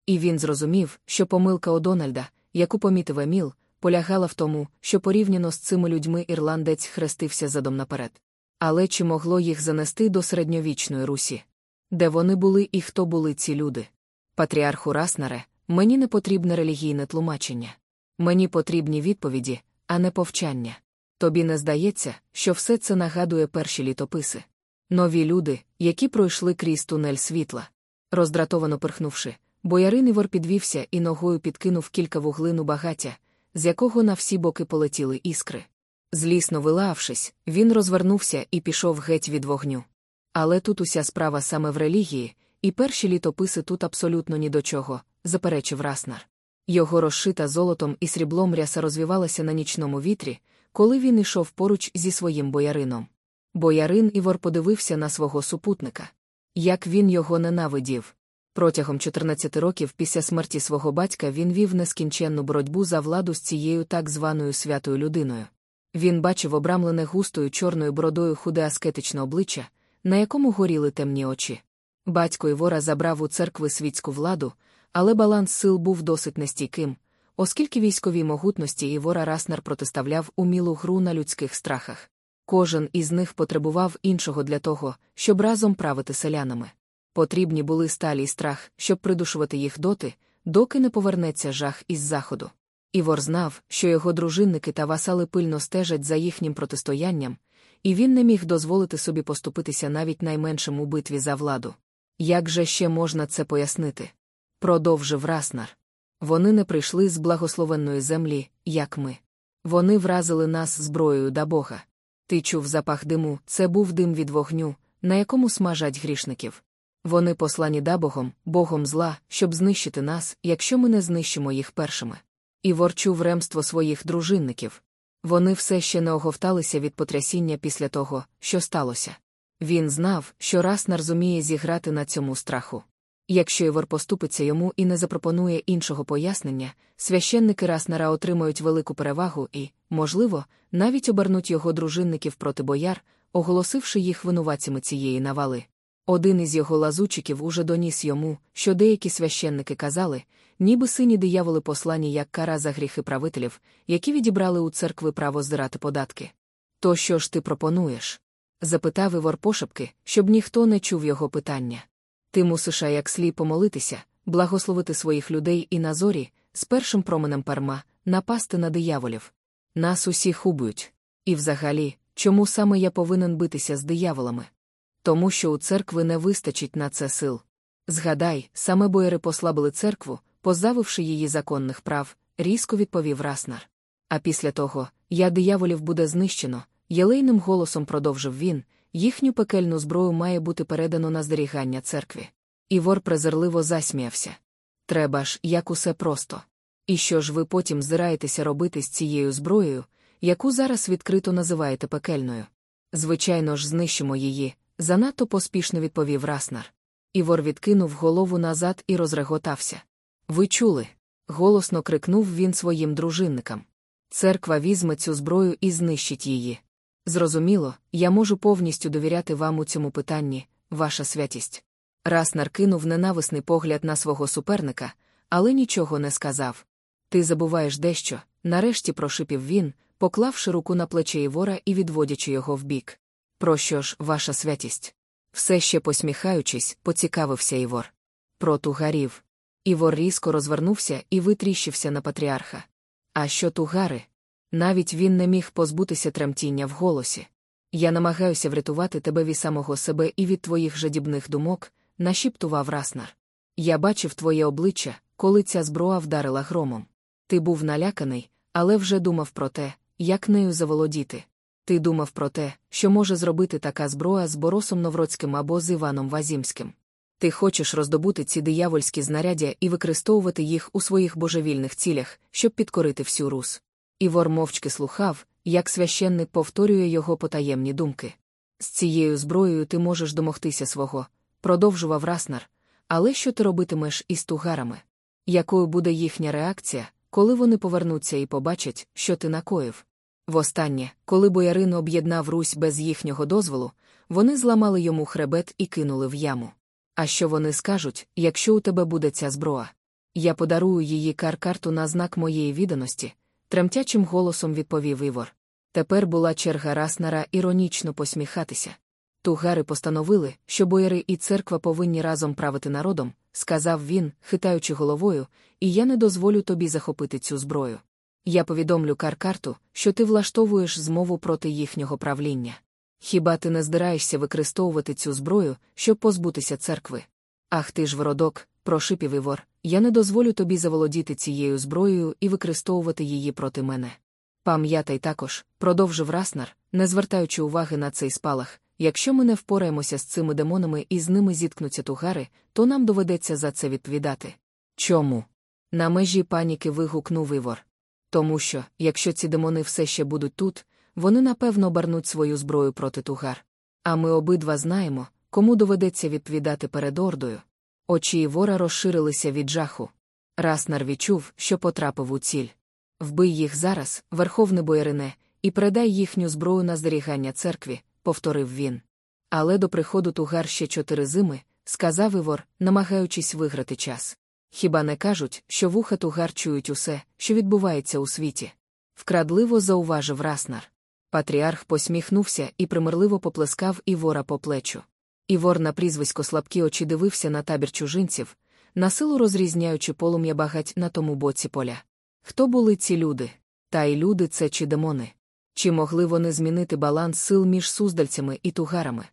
І він зрозумів, що помилка Одональда, яку помітив Еміл, полягала в тому, що порівняно з цими людьми ірландець хрестився задом наперед. Але чи могло їх занести до середньовічної Русі? Де вони були і хто були ці люди? Патріарху Раснаре, мені не потрібне релігійне тлумачення. Мені потрібні відповіді, а не повчання. Тобі не здається, що все це нагадує перші літописи. Нові люди, які пройшли крізь тунель світла. Роздратовано перхнувши, боярин Івор підвівся і ногою підкинув кілька вуглин багаття, з якого на всі боки полетіли іскри. Злісно вилаавшись, він розвернувся і пішов геть від вогню. Але тут уся справа саме в релігії, і перші літописи тут абсолютно ні до чого, заперечив Раснар. Його розшита золотом і сріблом ряса розвівалася на нічному вітрі, коли він ішов поруч зі своїм боярином. Боярин Івор подивився на свого супутника. Як він його ненавидів. Протягом 14 років після смерті свого батька він вів нескінченну боротьбу за владу з цією так званою святою людиною. Він бачив обрамлене густою чорною бородою худе аскетичне обличчя, на якому горіли темні очі. Батько Івора забрав у церкви світську владу, але баланс сил був досить нестійким, оскільки військовій могутності Івора Раснер протиставляв умілу гру на людських страхах. Кожен із них потребував іншого для того, щоб разом правити селянами. Потрібні були сталі й страх, щоб придушувати їх доти, доки не повернеться жах із заходу. Івор знав, що його дружинники та васали пильно стежать за їхнім протистоянням, і він не міг дозволити собі поступитися навіть найменшим у битві за владу. Як же ще можна це пояснити? Продовжив Раснар. Вони не прийшли з благословенної землі, як ми. Вони вразили нас зброєю да Бога. Ти чув запах диму, це був дим від вогню, на якому смажать грішників. Вони послані да Богом, Богом зла, щоб знищити нас, якщо ми не знищимо їх першими. І ворчув ремство своїх дружинників. Вони все ще не оговталися від потрясіння після того, що сталося. Він знав, що Раснар зуміє зіграти на цьому страху. Якщо Івор поступиться йому і не запропонує іншого пояснення, священники Раснера отримають велику перевагу і, можливо, навіть обернуть його дружинників проти бояр, оголосивши їх винуватцями цієї навали. Один із його лазучиків уже доніс йому, що деякі священники казали, ніби сині дияволи послані як кара за гріхи правителів, які відібрали у церкви право здирати податки. То що ж ти пропонуєш? запитав Івор пошепки, щоб ніхто не чув його питання. Ти мусиш як слій помолитися, благословити своїх людей і на зорі, з першим променем парма, напасти на дияволів. Нас усіх уб'ють. І взагалі, чому саме я повинен битися з дияволами? Тому що у церкви не вистачить на це сил. Згадай, саме боєри послабили церкву, позавивши її законних прав, різко відповів Раснар. А після того, я дияволів буде знищено, єлейним голосом продовжив він, їхню пекельну зброю має бути передано на зберігання церкві. Івор презирливо засміявся. Треба ж, як усе просто. І що ж ви потім здираєтеся робити з цією зброєю, яку зараз відкрито називаєте пекельною? Звичайно ж, знищимо її, занадто поспішно відповів Раснар. Івор відкинув голову назад і розреготався. Ви чули? голосно крикнув він своїм дружинникам. Церква візьме цю зброю і знищить її. Зрозуміло, я можу повністю довіряти вам у цьому питанні, ваша святість. Раснар кинув ненависний погляд на свого суперника, але нічого не сказав. Ти забуваєш дещо, нарешті прошипів він, поклавши руку на плече Івора і відводячи його вбік. Про що ж, ваша святість? Все ще посміхаючись, поцікавився Івор. Про тугарів. Івор різко розвернувся і витріщився на патріарха. А що тугари? Навіть він не міг позбутися тремтіння в голосі. Я намагаюся врятувати тебе від самого себе і від твоїх жадібних думок, нашіптував Раснар. Я бачив твоє обличчя, коли ця зброя вдарила громом. Ти був наляканий, але вже думав про те, як нею заволодіти. Ти думав про те, що може зробити така зброя з Боросом Новроцьким або з Іваном Вазімським. Ти хочеш роздобути ці диявольські знаряддя і використовувати їх у своїх божевільних цілях, щоб підкорити всю рус. Івор мовчки слухав, як священник повторює його потаємні думки. З цією зброєю ти можеш домогтися свого, продовжував Раснар. Але що ти робитимеш із тугарами? Якою буде їхня реакція, коли вони повернуться і побачать, що ти накоїв? Востаннє, коли боярин об'єднав Русь без їхнього дозволу, вони зламали йому хребет і кинули в яму. А що вони скажуть, якщо у тебе буде ця зброя? Я подарую її кар-карту на знак моєї відданості, тремтячим голосом відповів Івор. Тепер була черга Раснара іронічно посміхатися. Тугари постановили, що бояри і церква повинні разом правити народом, сказав він, хитаючи головою, і я не дозволю тобі захопити цю зброю. Я повідомлю Каркарту, що ти влаштовуєш змову проти їхнього правління. Хіба ти не здираєшся використовувати цю зброю, щоб позбутися церкви? Ах ти ж виродок, прошипів Івор, я не дозволю тобі заволодіти цією зброєю і використовувати її проти мене. Пам'ятай також, продовжив Раснар, не звертаючи уваги на цей спалах, якщо ми не впораємося з цими демонами і з ними зіткнуться тугари, то нам доведеться за це відповідати. Чому? На межі паніки вигукнув Івор. Тому що, якщо ці демони все ще будуть тут, вони напевно обернуть свою зброю проти тугар. А ми обидва знаємо, кому доведеться відповідати перед ордою. Очі Івора розширилися від жаху. Раснар відчув, що потрапив у ціль. Вбий їх зараз, верховне боярине, і передай їхню зброю на зберігання церкві, повторив він. Але до приходу тугар ще чотири зими, сказав Івор, намагаючись виграти час. Хіба не кажуть, що вуха тугар чують усе, що відбувається у світі? Вкрадливо зауважив Раснар. Патріарх посміхнувся і примирливо поплескав Івора по плечу. Івор на прізвисько слабкі очі дивився на табір чужинців, насилу розрізняючи полум'я багать на тому боці поля. Хто були ці люди? Та й люди це чи демони? Чи могли вони змінити баланс сил між суздальцями і тугарами?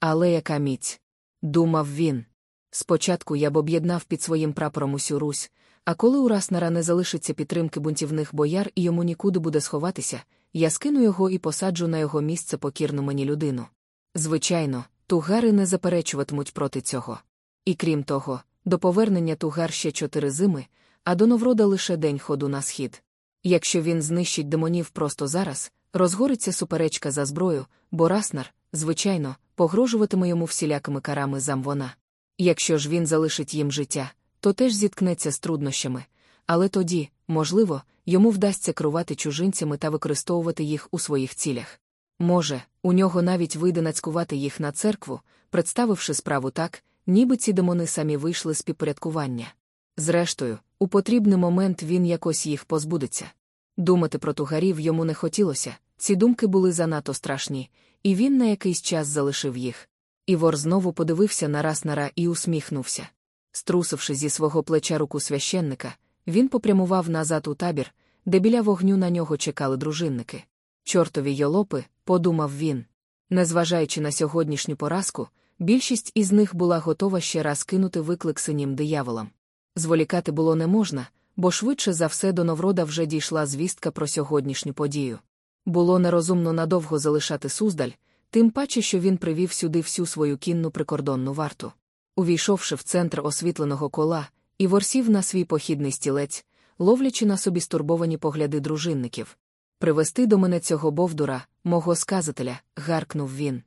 Але яка міць? Думав він. Спочатку я б об'єднав під своїм прапором усю Русь, а коли у Раснара не залишиться підтримки бунтівних бояр і йому нікуди буде сховатися, я скину його і посаджу на його місце покірну мені людину. Звичайно, тугари не заперечуватимуть проти цього. І крім того, до повернення тугар ще чотири зими, а до Новрода лише день ходу на схід. Якщо він знищить демонів просто зараз, розгориться суперечка за зброю, бо Раснар, звичайно, погрожуватиме йому всілякими карами замвона. Якщо ж він залишить їм життя, то теж зіткнеться з труднощами, але тоді, можливо, йому вдасться керувати чужинцями та використовувати їх у своїх цілях. Може, у нього навіть вийде нацькувати їх на церкву, представивши справу так, ніби ці демони самі вийшли з підпорядкування. Зрештою, у потрібний момент він якось їх позбудеться. Думати про тугарів йому не хотілося, ці думки були занадто страшні, і він на якийсь час залишив їх. Івор знову подивився на Раснара і усміхнувся. Струсивши зі свого плеча руку священника, він попрямував назад у табір, де біля вогню на нього чекали дружинники. Чортові йолопи, подумав він. Незважаючи на сьогоднішню поразку, більшість із них була готова ще раз кинути виклик синім дияволам. Зволікати було не можна, бо швидше за все до Новрода вже дійшла звістка про сьогоднішню подію. Було нерозумно надовго залишати суздаль, тим паче, що він привів сюди всю свою кінну прикордонну варту. Увійшовши в центр освітленого кола, і ворсів на свій похідний стілець, ловлячи на собі стурбовані погляди дружинників. Привести до мене цього бовдура, мого сказателя, гаркнув він.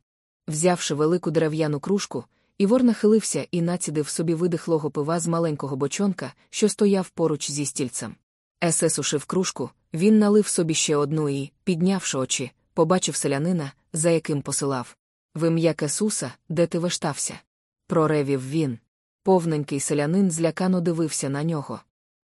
Взявши велику дерев'яну кружку, Івор нахилився і націдив собі видихлого пива з маленького бочонка, що стояв поруч зі стільцем. Есе сушив кружку, він налив собі ще одну і, піднявши очі, побачив селянина, за яким посилав. В ім'я Кесуса, де ти вештався? Проревів він. Повненький селянин злякано дивився на нього.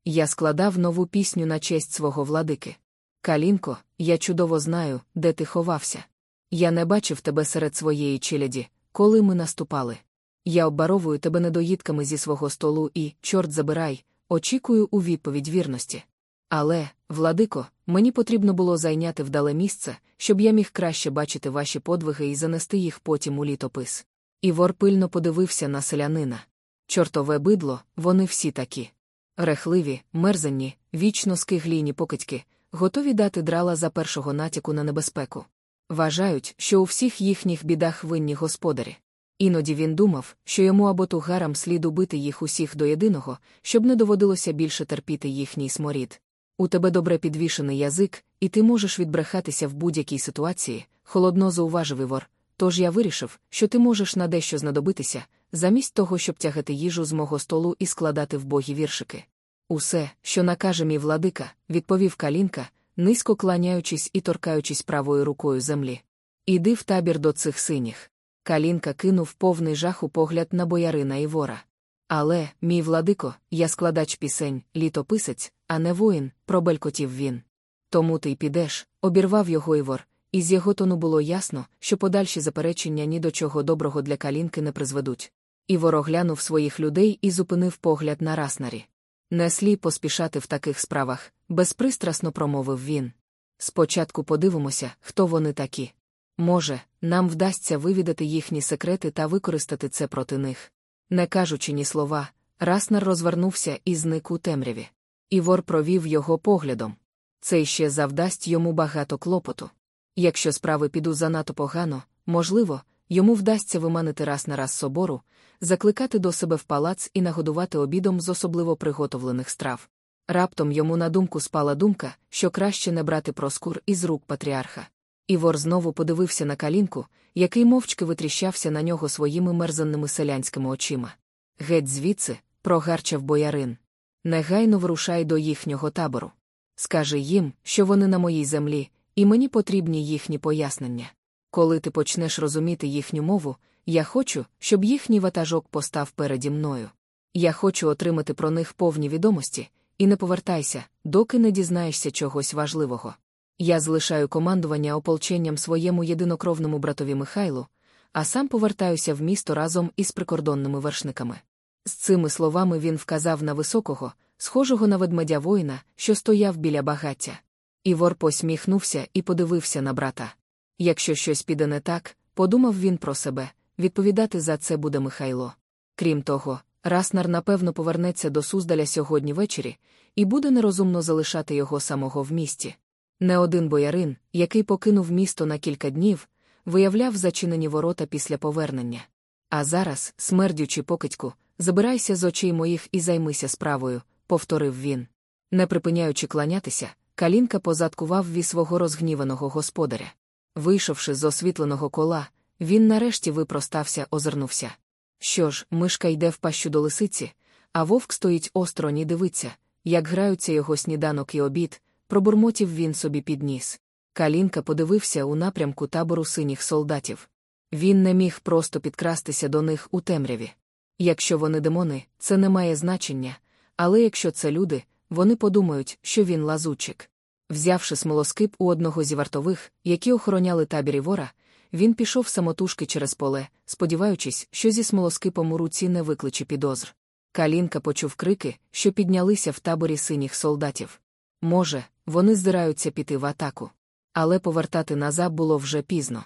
Я складав нову пісню на честь свого владики. Калінко, я чудово знаю, де ти ховався. Я не бачив тебе серед своєї челяді, коли ми наступали. Я оббаровую тебе недоїдками зі свого столу і, чорт забирай, очікую у відповідь вірності. Але, владико, мені потрібно було зайняти вдале місце, щоб я міг краще бачити ваші подвиги і занести їх потім у літопис. Івор пильно подивився на селянина. Чортове бидло, вони всі такі. Рехливі, мерзенні, вічно скиглійні покидьки, готові дати драла за першого натяку на небезпеку. Вважають, що у всіх їхніх бідах винні господарі. Іноді він думав, що йому або тугарам слід убити їх усіх до єдиного, щоб не доводилося більше терпіти їхній сморід. У тебе добре підвішений язик, і ти можеш відбрехатися в будь-якій ситуації, холодно зауважив Івор. Тож я вирішив, що ти можеш на дещо знадобитися, замість того, щоб тягати їжу з мого столу і складати в богі віршики. Усе, що накаже мій владика, відповів Калінка, низько кланяючись і торкаючись правою рукою землі. Іди в табір до цих синіх. Калінка кинув повний жаху погляд на боярина Івора. Але, мій владико, я складач пісень, літописець, а не воїн, пробелькотів він. Тому ти й підеш, обірвав його Івор, і з його тону було ясно, що подальші заперечення ні до чого доброго для калінки не призведуть. Івор оглянув своїх людей і зупинив погляд на раснарі. Не слі поспішати в таких справах, безпристрасно промовив він. Спочатку подивимося, хто вони такі. Може, нам вдасться вивідати їхні секрети та використати це проти них. Не кажучи ні слова, Раснер розвернувся і зник у темряві. Івор провів його поглядом. Це ще завдасть йому багато клопоту. Якщо справи підуть занадто погано, можливо, йому вдасться виманити раз на раз собору, закликати до себе в палац і нагодувати обідом з особливо приготовлених страв. Раптом йому на думку спала думка, що краще не брати проскур із рук патріарха. Івор знову подивився на калінку, який мовчки витріщався на нього своїми мерзенними селянськими очима. Геть звідси, прогарчав боярин. Негайно вирушай до їхнього табору. Скажи їм, що вони на моїй землі, і мені потрібні їхні пояснення. Коли ти почнеш розуміти їхню мову, я хочу, щоб їхній ватажок постав переді мною. Я хочу отримати про них повні відомості, і не повертайся, доки не дізнаєшся чогось важливого. Я залишаю командування ополченням своєму єдинокровному братові Михайлу, а сам повертаюся в місто разом із прикордонними вершниками. З цими словами він вказав на високого, схожого на ведмедя воїна, що стояв біля багаття. Івор посміхнувся і подивився на брата. Якщо щось піде не так, подумав він про себе, відповідати за це буде Михайло. Крім того, Раснар напевно повернеться до Суздаля сьогодні ввечері і буде нерозумно залишати його самого в місті. Не один боярин, який покинув місто на кілька днів, виявляв зачинені ворота після повернення. А зараз, смердючи покидьку, забирайся з очей моїх і займися справою, повторив він. Не припиняючи кланятися, калінка позадкував ві свого розгніваного господаря. Вийшовши з освітленого кола, він нарешті випростався, озирнувся. Що ж, мишка йде в пащу до лисиці, а вовк стоїть осторонь і дивиться, як граються його сніданок і обід, пробурмотів він собі під ніс. Калінка подивився у напрямку табору синіх солдатів. Він не міг просто підкрастися до них у темряві. Якщо вони демони, це не має значення, але якщо це люди, вони подумають, що він лазучик. Взявши смолоскип у одного зі вартових, які охороняли табір вора, він пішов самотужки через поле, сподіваючись, що зі смолоскипом у руці не викличе підозр. Калінка почув крики, що піднялися в таборі синіх солдатів. Може, вони здираються піти в атаку. Але повертати назад було вже пізно.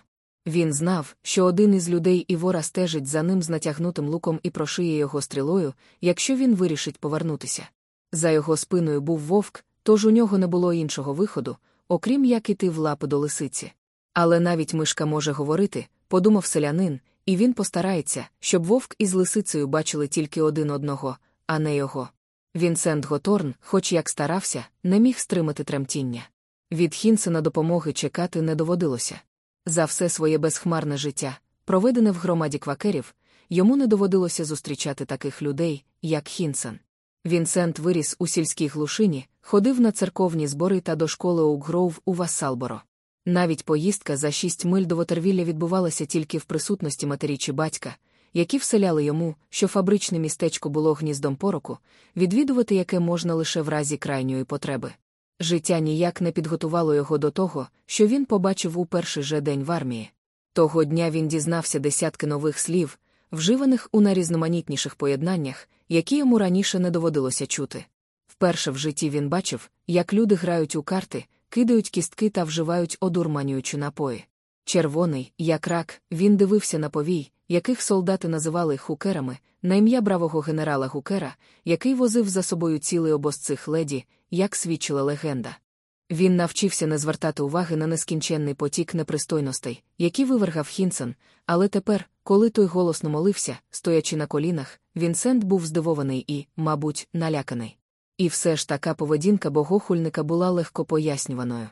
Він знав, що один із людей Івора стежить за ним з натягнутим луком і прошиє його стрілою, якщо він вирішить повернутися. За його спиною був вовк, тож у нього не було іншого виходу, окрім як іти в лапи до лисиці. Але навіть мишка може говорити, подумав селянин, і він постарається, щоб вовк із лисицею бачили тільки один одного, а не його. Вінсент Готорн, хоч як старався, не міг стримати тремтіння. Від Хінсена допомоги чекати не доводилося. За все своє безхмарне життя, проведене в громаді квакерів, йому не доводилося зустрічати таких людей, як Хінсен. Вінсент виріс у сільській глушині, ходив на церковні збори та до школи Оукгроув у Вассалборо. Навіть поїздка за шість миль до Вотервілля відбувалася тільки в присутності матері чи батька, які вселяли йому, що фабричне містечко було гніздом пороку, відвідувати яке можна лише в разі крайньої потреби. Життя ніяк не підготувало його до того, що він побачив у перший же день в армії. Того дня він дізнався десятки нових слів, вживаних у найрізноманітніших поєднаннях, які йому раніше не доводилося чути. Вперше в житті він бачив, як люди грають у карти, кидають кістки та вживають одурманюючі напої. Червоний, як рак, він дивився на повій, яких солдати називали хукерами, на ім'я бравого генерала Гукера, який возив за собою цілий обоз цих леді, як свідчила легенда. Він навчився не звертати уваги на нескінченний потік непристойностей, які вивергав Хінсен, але тепер, коли той голосно молився, стоячи на колінах, Вінсент був здивований і, мабуть, наляканий. І все ж така поведінка богохульника була легко пояснюваною.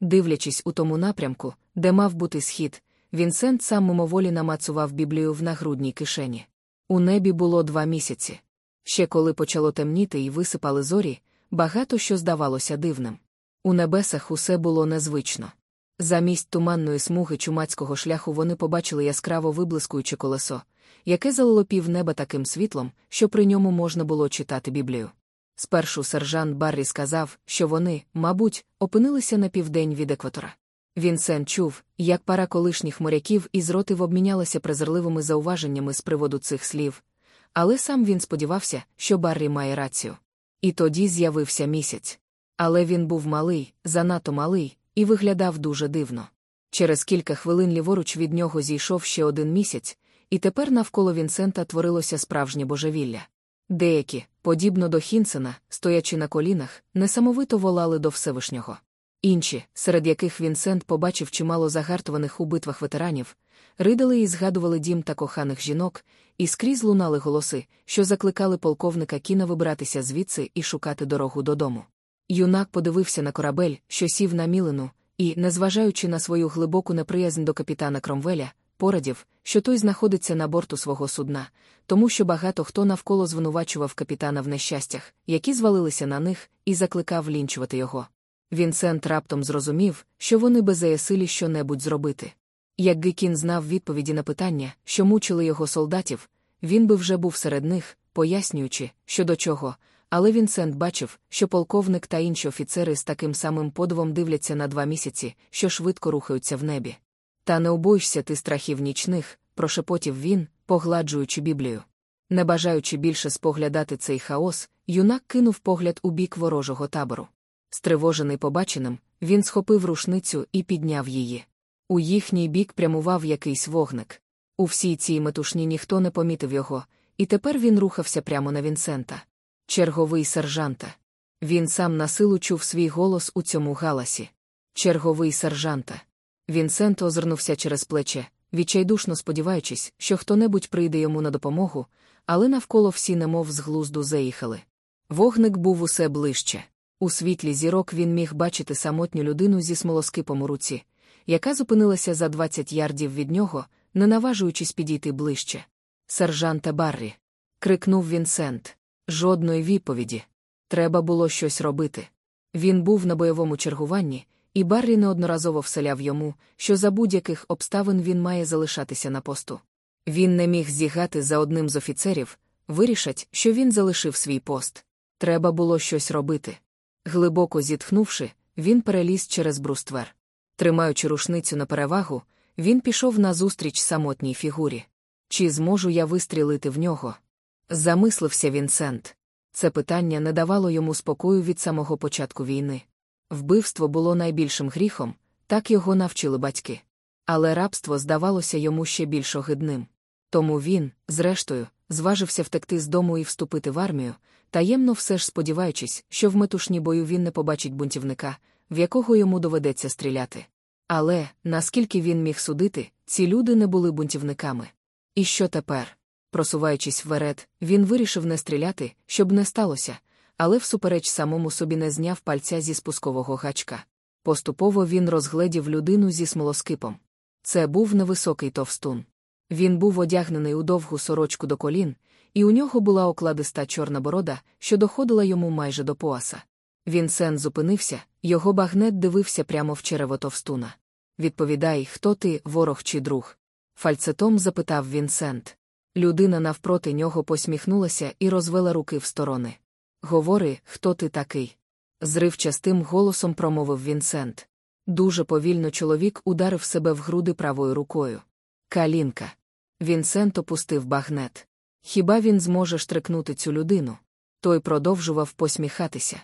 Дивлячись у тому напрямку, де мав бути схід, Вінсент сам мимоволі намацував Біблію в нагрудній кишені. У небі було два місяці. Ще коли почало темніти і висипали зорі, багато що здавалося дивним. У небесах усе було незвично. Замість туманної смуги чумацького шляху вони побачили яскраво виблискуюче колесо, яке залило пів неба таким світлом, що при ньому можна було читати Біблію. Спершу сержант Баррі сказав, що вони, мабуть, опинилися на південь від екватора. Вінсент чув, як пара колишніх моряків із ротив обмінялися презирливими зауваженнями з приводу цих слів, але сам він сподівався, що Баррі має рацію. І тоді з'явився місяць. Але він був малий, занадто малий, і виглядав дуже дивно. Через кілька хвилин ліворуч від нього зійшов ще один місяць, і тепер навколо Вінсента творилося справжнє божевілля. Деякі, подібно до Хінсена, стоячи на колінах, несамовито волали до Всевишнього. Інші, серед яких Вінсент побачив чимало загартованих у битвах ветеранів, ридали і згадували дім та коханих жінок, і скрізь лунали голоси, що закликали полковника кіна вибратися звідси і шукати дорогу додому. Юнак подивився на корабель, що сів на мілину, і, незважаючи на свою глибоку неприязнь до капітана Кромвеля, порадів, що той знаходиться на борту свого судна, тому що багато хто навколо звинувачував капітана в нещастях, які звалилися на них, і закликав лінчувати його. Вінсент раптом зрозумів, що вони беззаясилі що-небудь зробити. Як Гекін знав відповіді на питання, що мучили його солдатів, він би вже був серед них, пояснюючи, що до чого, але Вінсент бачив, що полковник та інші офіцери з таким самим подивом дивляться на два місяці, що швидко рухаються в небі. Та не обойшся ти страхів нічних, прошепотів він, погладжуючи Біблію. Не бажаючи більше споглядати цей хаос, юнак кинув погляд у бік ворожого табору. Стривожений побаченим, він схопив рушницю і підняв її. У їхній бік прямував якийсь вогник. У всій цій метушні ніхто не помітив його, і тепер він рухався прямо на Вінсента. Черговий сержанта. Він сам на силу чув свій голос у цьому галасі. Черговий сержанта. Вінсент озирнувся через плече, відчайдушно сподіваючись, що хто-небудь прийде йому на допомогу, але навколо всі немов з глузду заїхали. Вогник був усе ближче. У світлі зірок він міг бачити самотню людину зі смолоскипом у руці, яка зупинилася за 20 ярдів від нього, не наважуючись підійти ближче. Сержанта Баррі. крикнув Вінсент. Жодної відповіді. Треба було щось робити. Він був на бойовому чергуванні, і Баррі неодноразово вселяв йому, що за будь-яких обставин він має залишатися на посту. Він не міг зігати за одним з офіцерів, вирішать, що він залишив свій пост. Треба було щось робити. Глибоко зітхнувши, він переліз через бруствер. Тримаючи рушницю на перевагу, він пішов назустріч самотній фігурі. Чи зможу я вистрілити в нього? Замислився Вінсент. Це питання не давало йому спокою від самого початку війни. Вбивство було найбільшим гріхом, так його навчили батьки. Але рабство здавалося йому ще більш огидним. Тому він, зрештою, зважився втекти з дому і вступити в армію, таємно все ж сподіваючись, що в метушні бою він не побачить бунтівника, в якого йому доведеться стріляти. Але, наскільки він міг судити, ці люди не були бунтівниками. І що тепер? Просуваючись вперед, він вирішив не стріляти, щоб не сталося, але всупереч самому собі не зняв пальця зі спускового гачка. Поступово він розгледів людину зі смолоскипом. Це був невисокий товстун. Він був одягнений у довгу сорочку до колін, і у нього була окладиста чорна борода, що доходила йому майже до пояса. Вінсен зупинився, його багнет дивився прямо в черево товстуна. Відповідай, хто ти, ворог чи друг? Фальцетом запитав Вінсент. Людина навпроти нього посміхнулася і розвела руки в сторони. Говори, хто ти такий? Зривчастим голосом промовив Вінсент. Дуже повільно чоловік ударив себе в груди правою рукою. Калінка. Вінсент опустив багнет. Хіба він зможе штрикнути цю людину? Той продовжував посміхатися.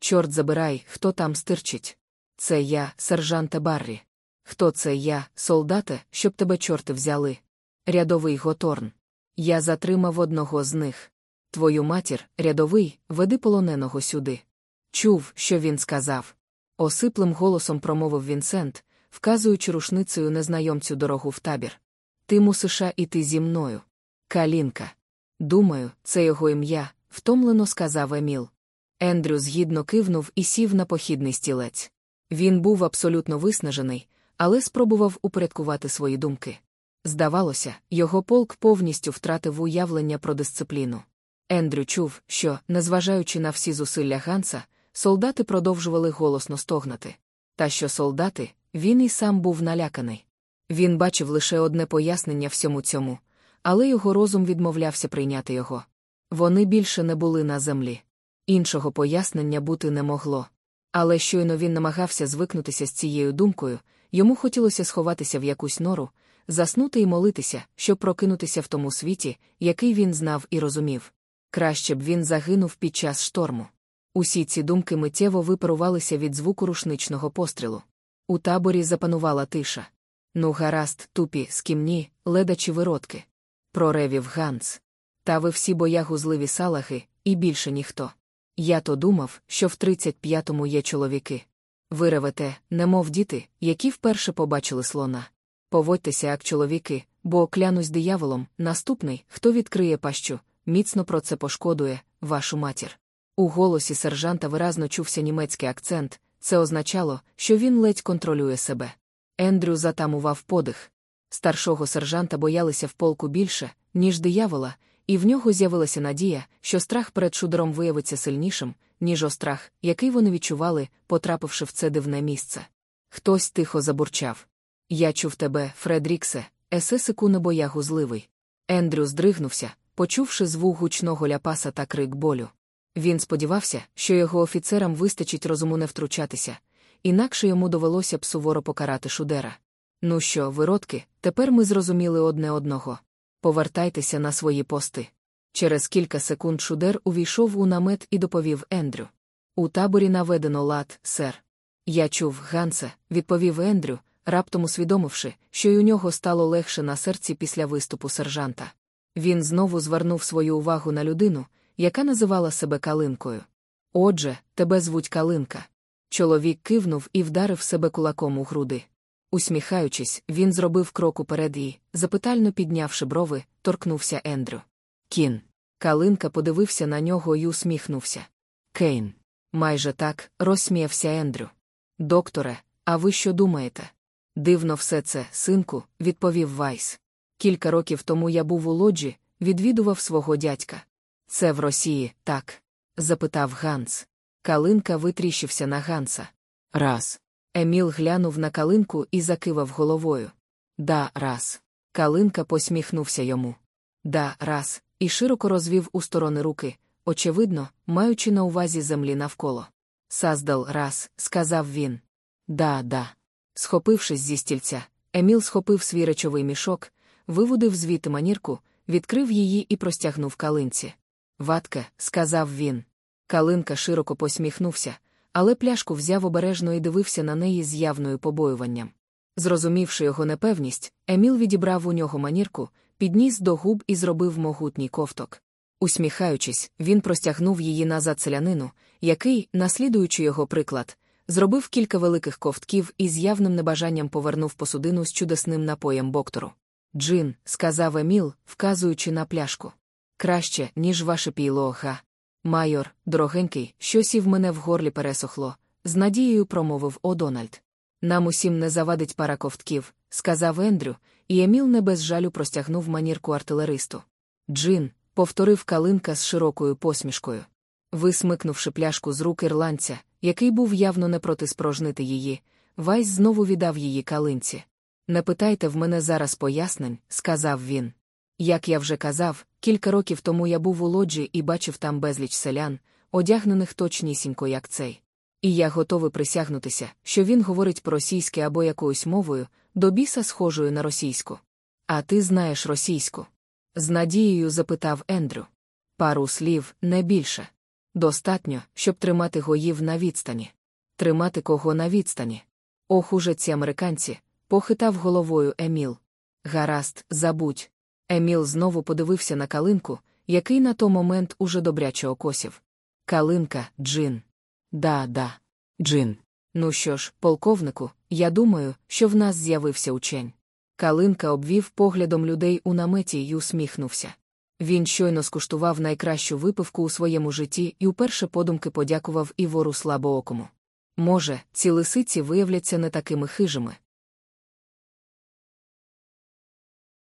Чорт забирай, хто там стирчить. Це я, сержанте Баррі. Хто це я, солдате, щоб тебе чорти взяли? Рядовий Готорн. Я затримав одного з них. Твою матір, рядовий, веди полоненого сюди. Чув, що він сказав. Осиплим голосом промовив Вінсент, вказуючи рушницею незнайомцю дорогу в табір. Ти мусиш іти зі мною. Калінка. Думаю, це його ім'я, втомлено сказав Еміл. Ендрю згідно кивнув і сів на похідний стілець. Він був абсолютно виснажений, але спробував упорядкувати свої думки. Здавалося, його полк повністю втратив уявлення про дисципліну. Ендрю чув, що, незважаючи на всі зусилля Ганса, солдати продовжували голосно стогнати. Та що солдати, він і сам був наляканий. Він бачив лише одне пояснення всьому цьому, але його розум відмовлявся прийняти його. Вони більше не були на землі. Іншого пояснення бути не могло. Але щойно він намагався звикнутися з цією думкою, йому хотілося сховатися в якусь нору, заснути і молитися, щоб прокинутися в тому світі, який він знав і розумів. Краще б він загинув під час шторму. Усі ці думки миттєво випарувалися від звуку рушничного пострілу. У таборі запанувала тиша. Ну, гаразд, тупі, скімні, ледачі виродки. Проревів Ганс. Та ви всі боягузливі салахи, і більше ніхто. Я то думав, що в 35-му є чоловіки. Ви ревете, немов діти, які вперше побачили слона. Поводьтеся, як чоловіки, бо клянусь дияволом, наступний, хто відкриє пащу, міцно про це пошкодує, вашу матір. У голосі сержанта виразно чувся німецький акцент, це означало, що він ледь контролює себе. Ендрю затамував подих. Старшого сержанта боялися в полку більше, ніж диявола, і в нього з'явилася надія, що страх перед шудером виявиться сильнішим, ніж острах, який вони відчували, потрапивши в це дивне місце. Хтось тихо забурчав. Я чув тебе, Фредріксе, есесику небоягузливий. Ендрю здригнувся, почувши звук гучного ляпаса та крик болю. Він сподівався, що його офіцерам вистачить розуму не втручатися, інакше йому довелося б суворо покарати шудера. Ну що, виродки, тепер ми зрозуміли одне одного. Повертайтеся на свої пости. Через кілька секунд шудер увійшов у намет і доповів Ендрю. У таборі наведено лад, сер. Я чув, Гансе, відповів Ендрю, раптом усвідомивши, що й у нього стало легше на серці після виступу сержанта. Він знову звернув свою увагу на людину, яка називала себе Калинкою. Отже, тебе звуть Калинка. Чоловік кивнув і вдарив себе кулаком у груди. Усміхаючись, він зробив крок уперед і, запитально піднявши брови, торкнувся Ендрю. Кін. Калинка подивився на нього і усміхнувся. Кейн. Майже так, розсміявся Ендрю. Докторе, а ви що думаєте? Дивно все це, синку, відповів Вайс. Кілька років тому я був у лоджі, відвідував свого дядька. Це в Росії, так? запитав Ганс. Калинка витріщився на Ганса. Рус. Еміл глянув на Калинку і закивав головою. Да, Рус. Калинка посміхнувся йому. Да, раз, і широко розвів у сторони руки, очевидно, маючи на увазі землі навколо. Саздал раз, сказав він. Да, да. Схопившись зі стільця, Еміл схопив свій речовий мішок, виводив звідти манірку, відкрив її і простягнув калинці. Ватка, сказав він. Калинка широко посміхнувся, але пляшку взяв обережно і дивився на неї з явною побоюванням. Зрозумівши його непевність, Еміл відібрав у нього манірку, підніс до губ і зробив могутній ковток. Усміхаючись, він простягнув її назад селянину, який, наслідуючи його приклад, зробив кілька великих ковтків і з явним небажанням повернув посудину з чудесним напоєм боктору. Джин, сказав Еміл, вказуючи на пляшку. Краще, ніж ваше пійло, га. Майор, дорогенький, щось і в мене в горлі пересохло, з надією промовив О'Дональд. Нам усім не завадить пара ковтків, сказав Ендрю, і Еміл не без жалю простягнув манірку артилеристу. Джин, повторив калинка з широкою посмішкою. Висмикнувши пляшку з рук ірландця, який був явно не проти спорожнити її, Вайс знову віддав її калинці. Не питайте в мене зараз пояснень, сказав він. Як я вже казав, кілька років тому я був у лоджі і бачив там безліч селян, одягнених точнісінько, як цей. І я готовий присягнутися, що він говорить по-російськи або якоюсь мовою, до біса схожою на російську. А ти знаєш російську? З надією запитав Ендрю. Пару слів, не більше. Достатньо, щоб тримати гоїв на відстані. Тримати кого на відстані. Ох, уже ці американці, похитав головою Еміл. Гаразд, забудь. Еміл знову подивився на калинку, який на той момент уже добряче окосів. Калинка, Джин. Да, да, Джин. Ну що ж, полковнику, я думаю, що в нас з'явився учень. Калинка обвів поглядом людей у наметі й усміхнувся. Він щойно скуштував найкращу випивку у своєму житті і уперше подумки подякував Івору слабоокому. Може, ці лисиці виявляться не такими хижими.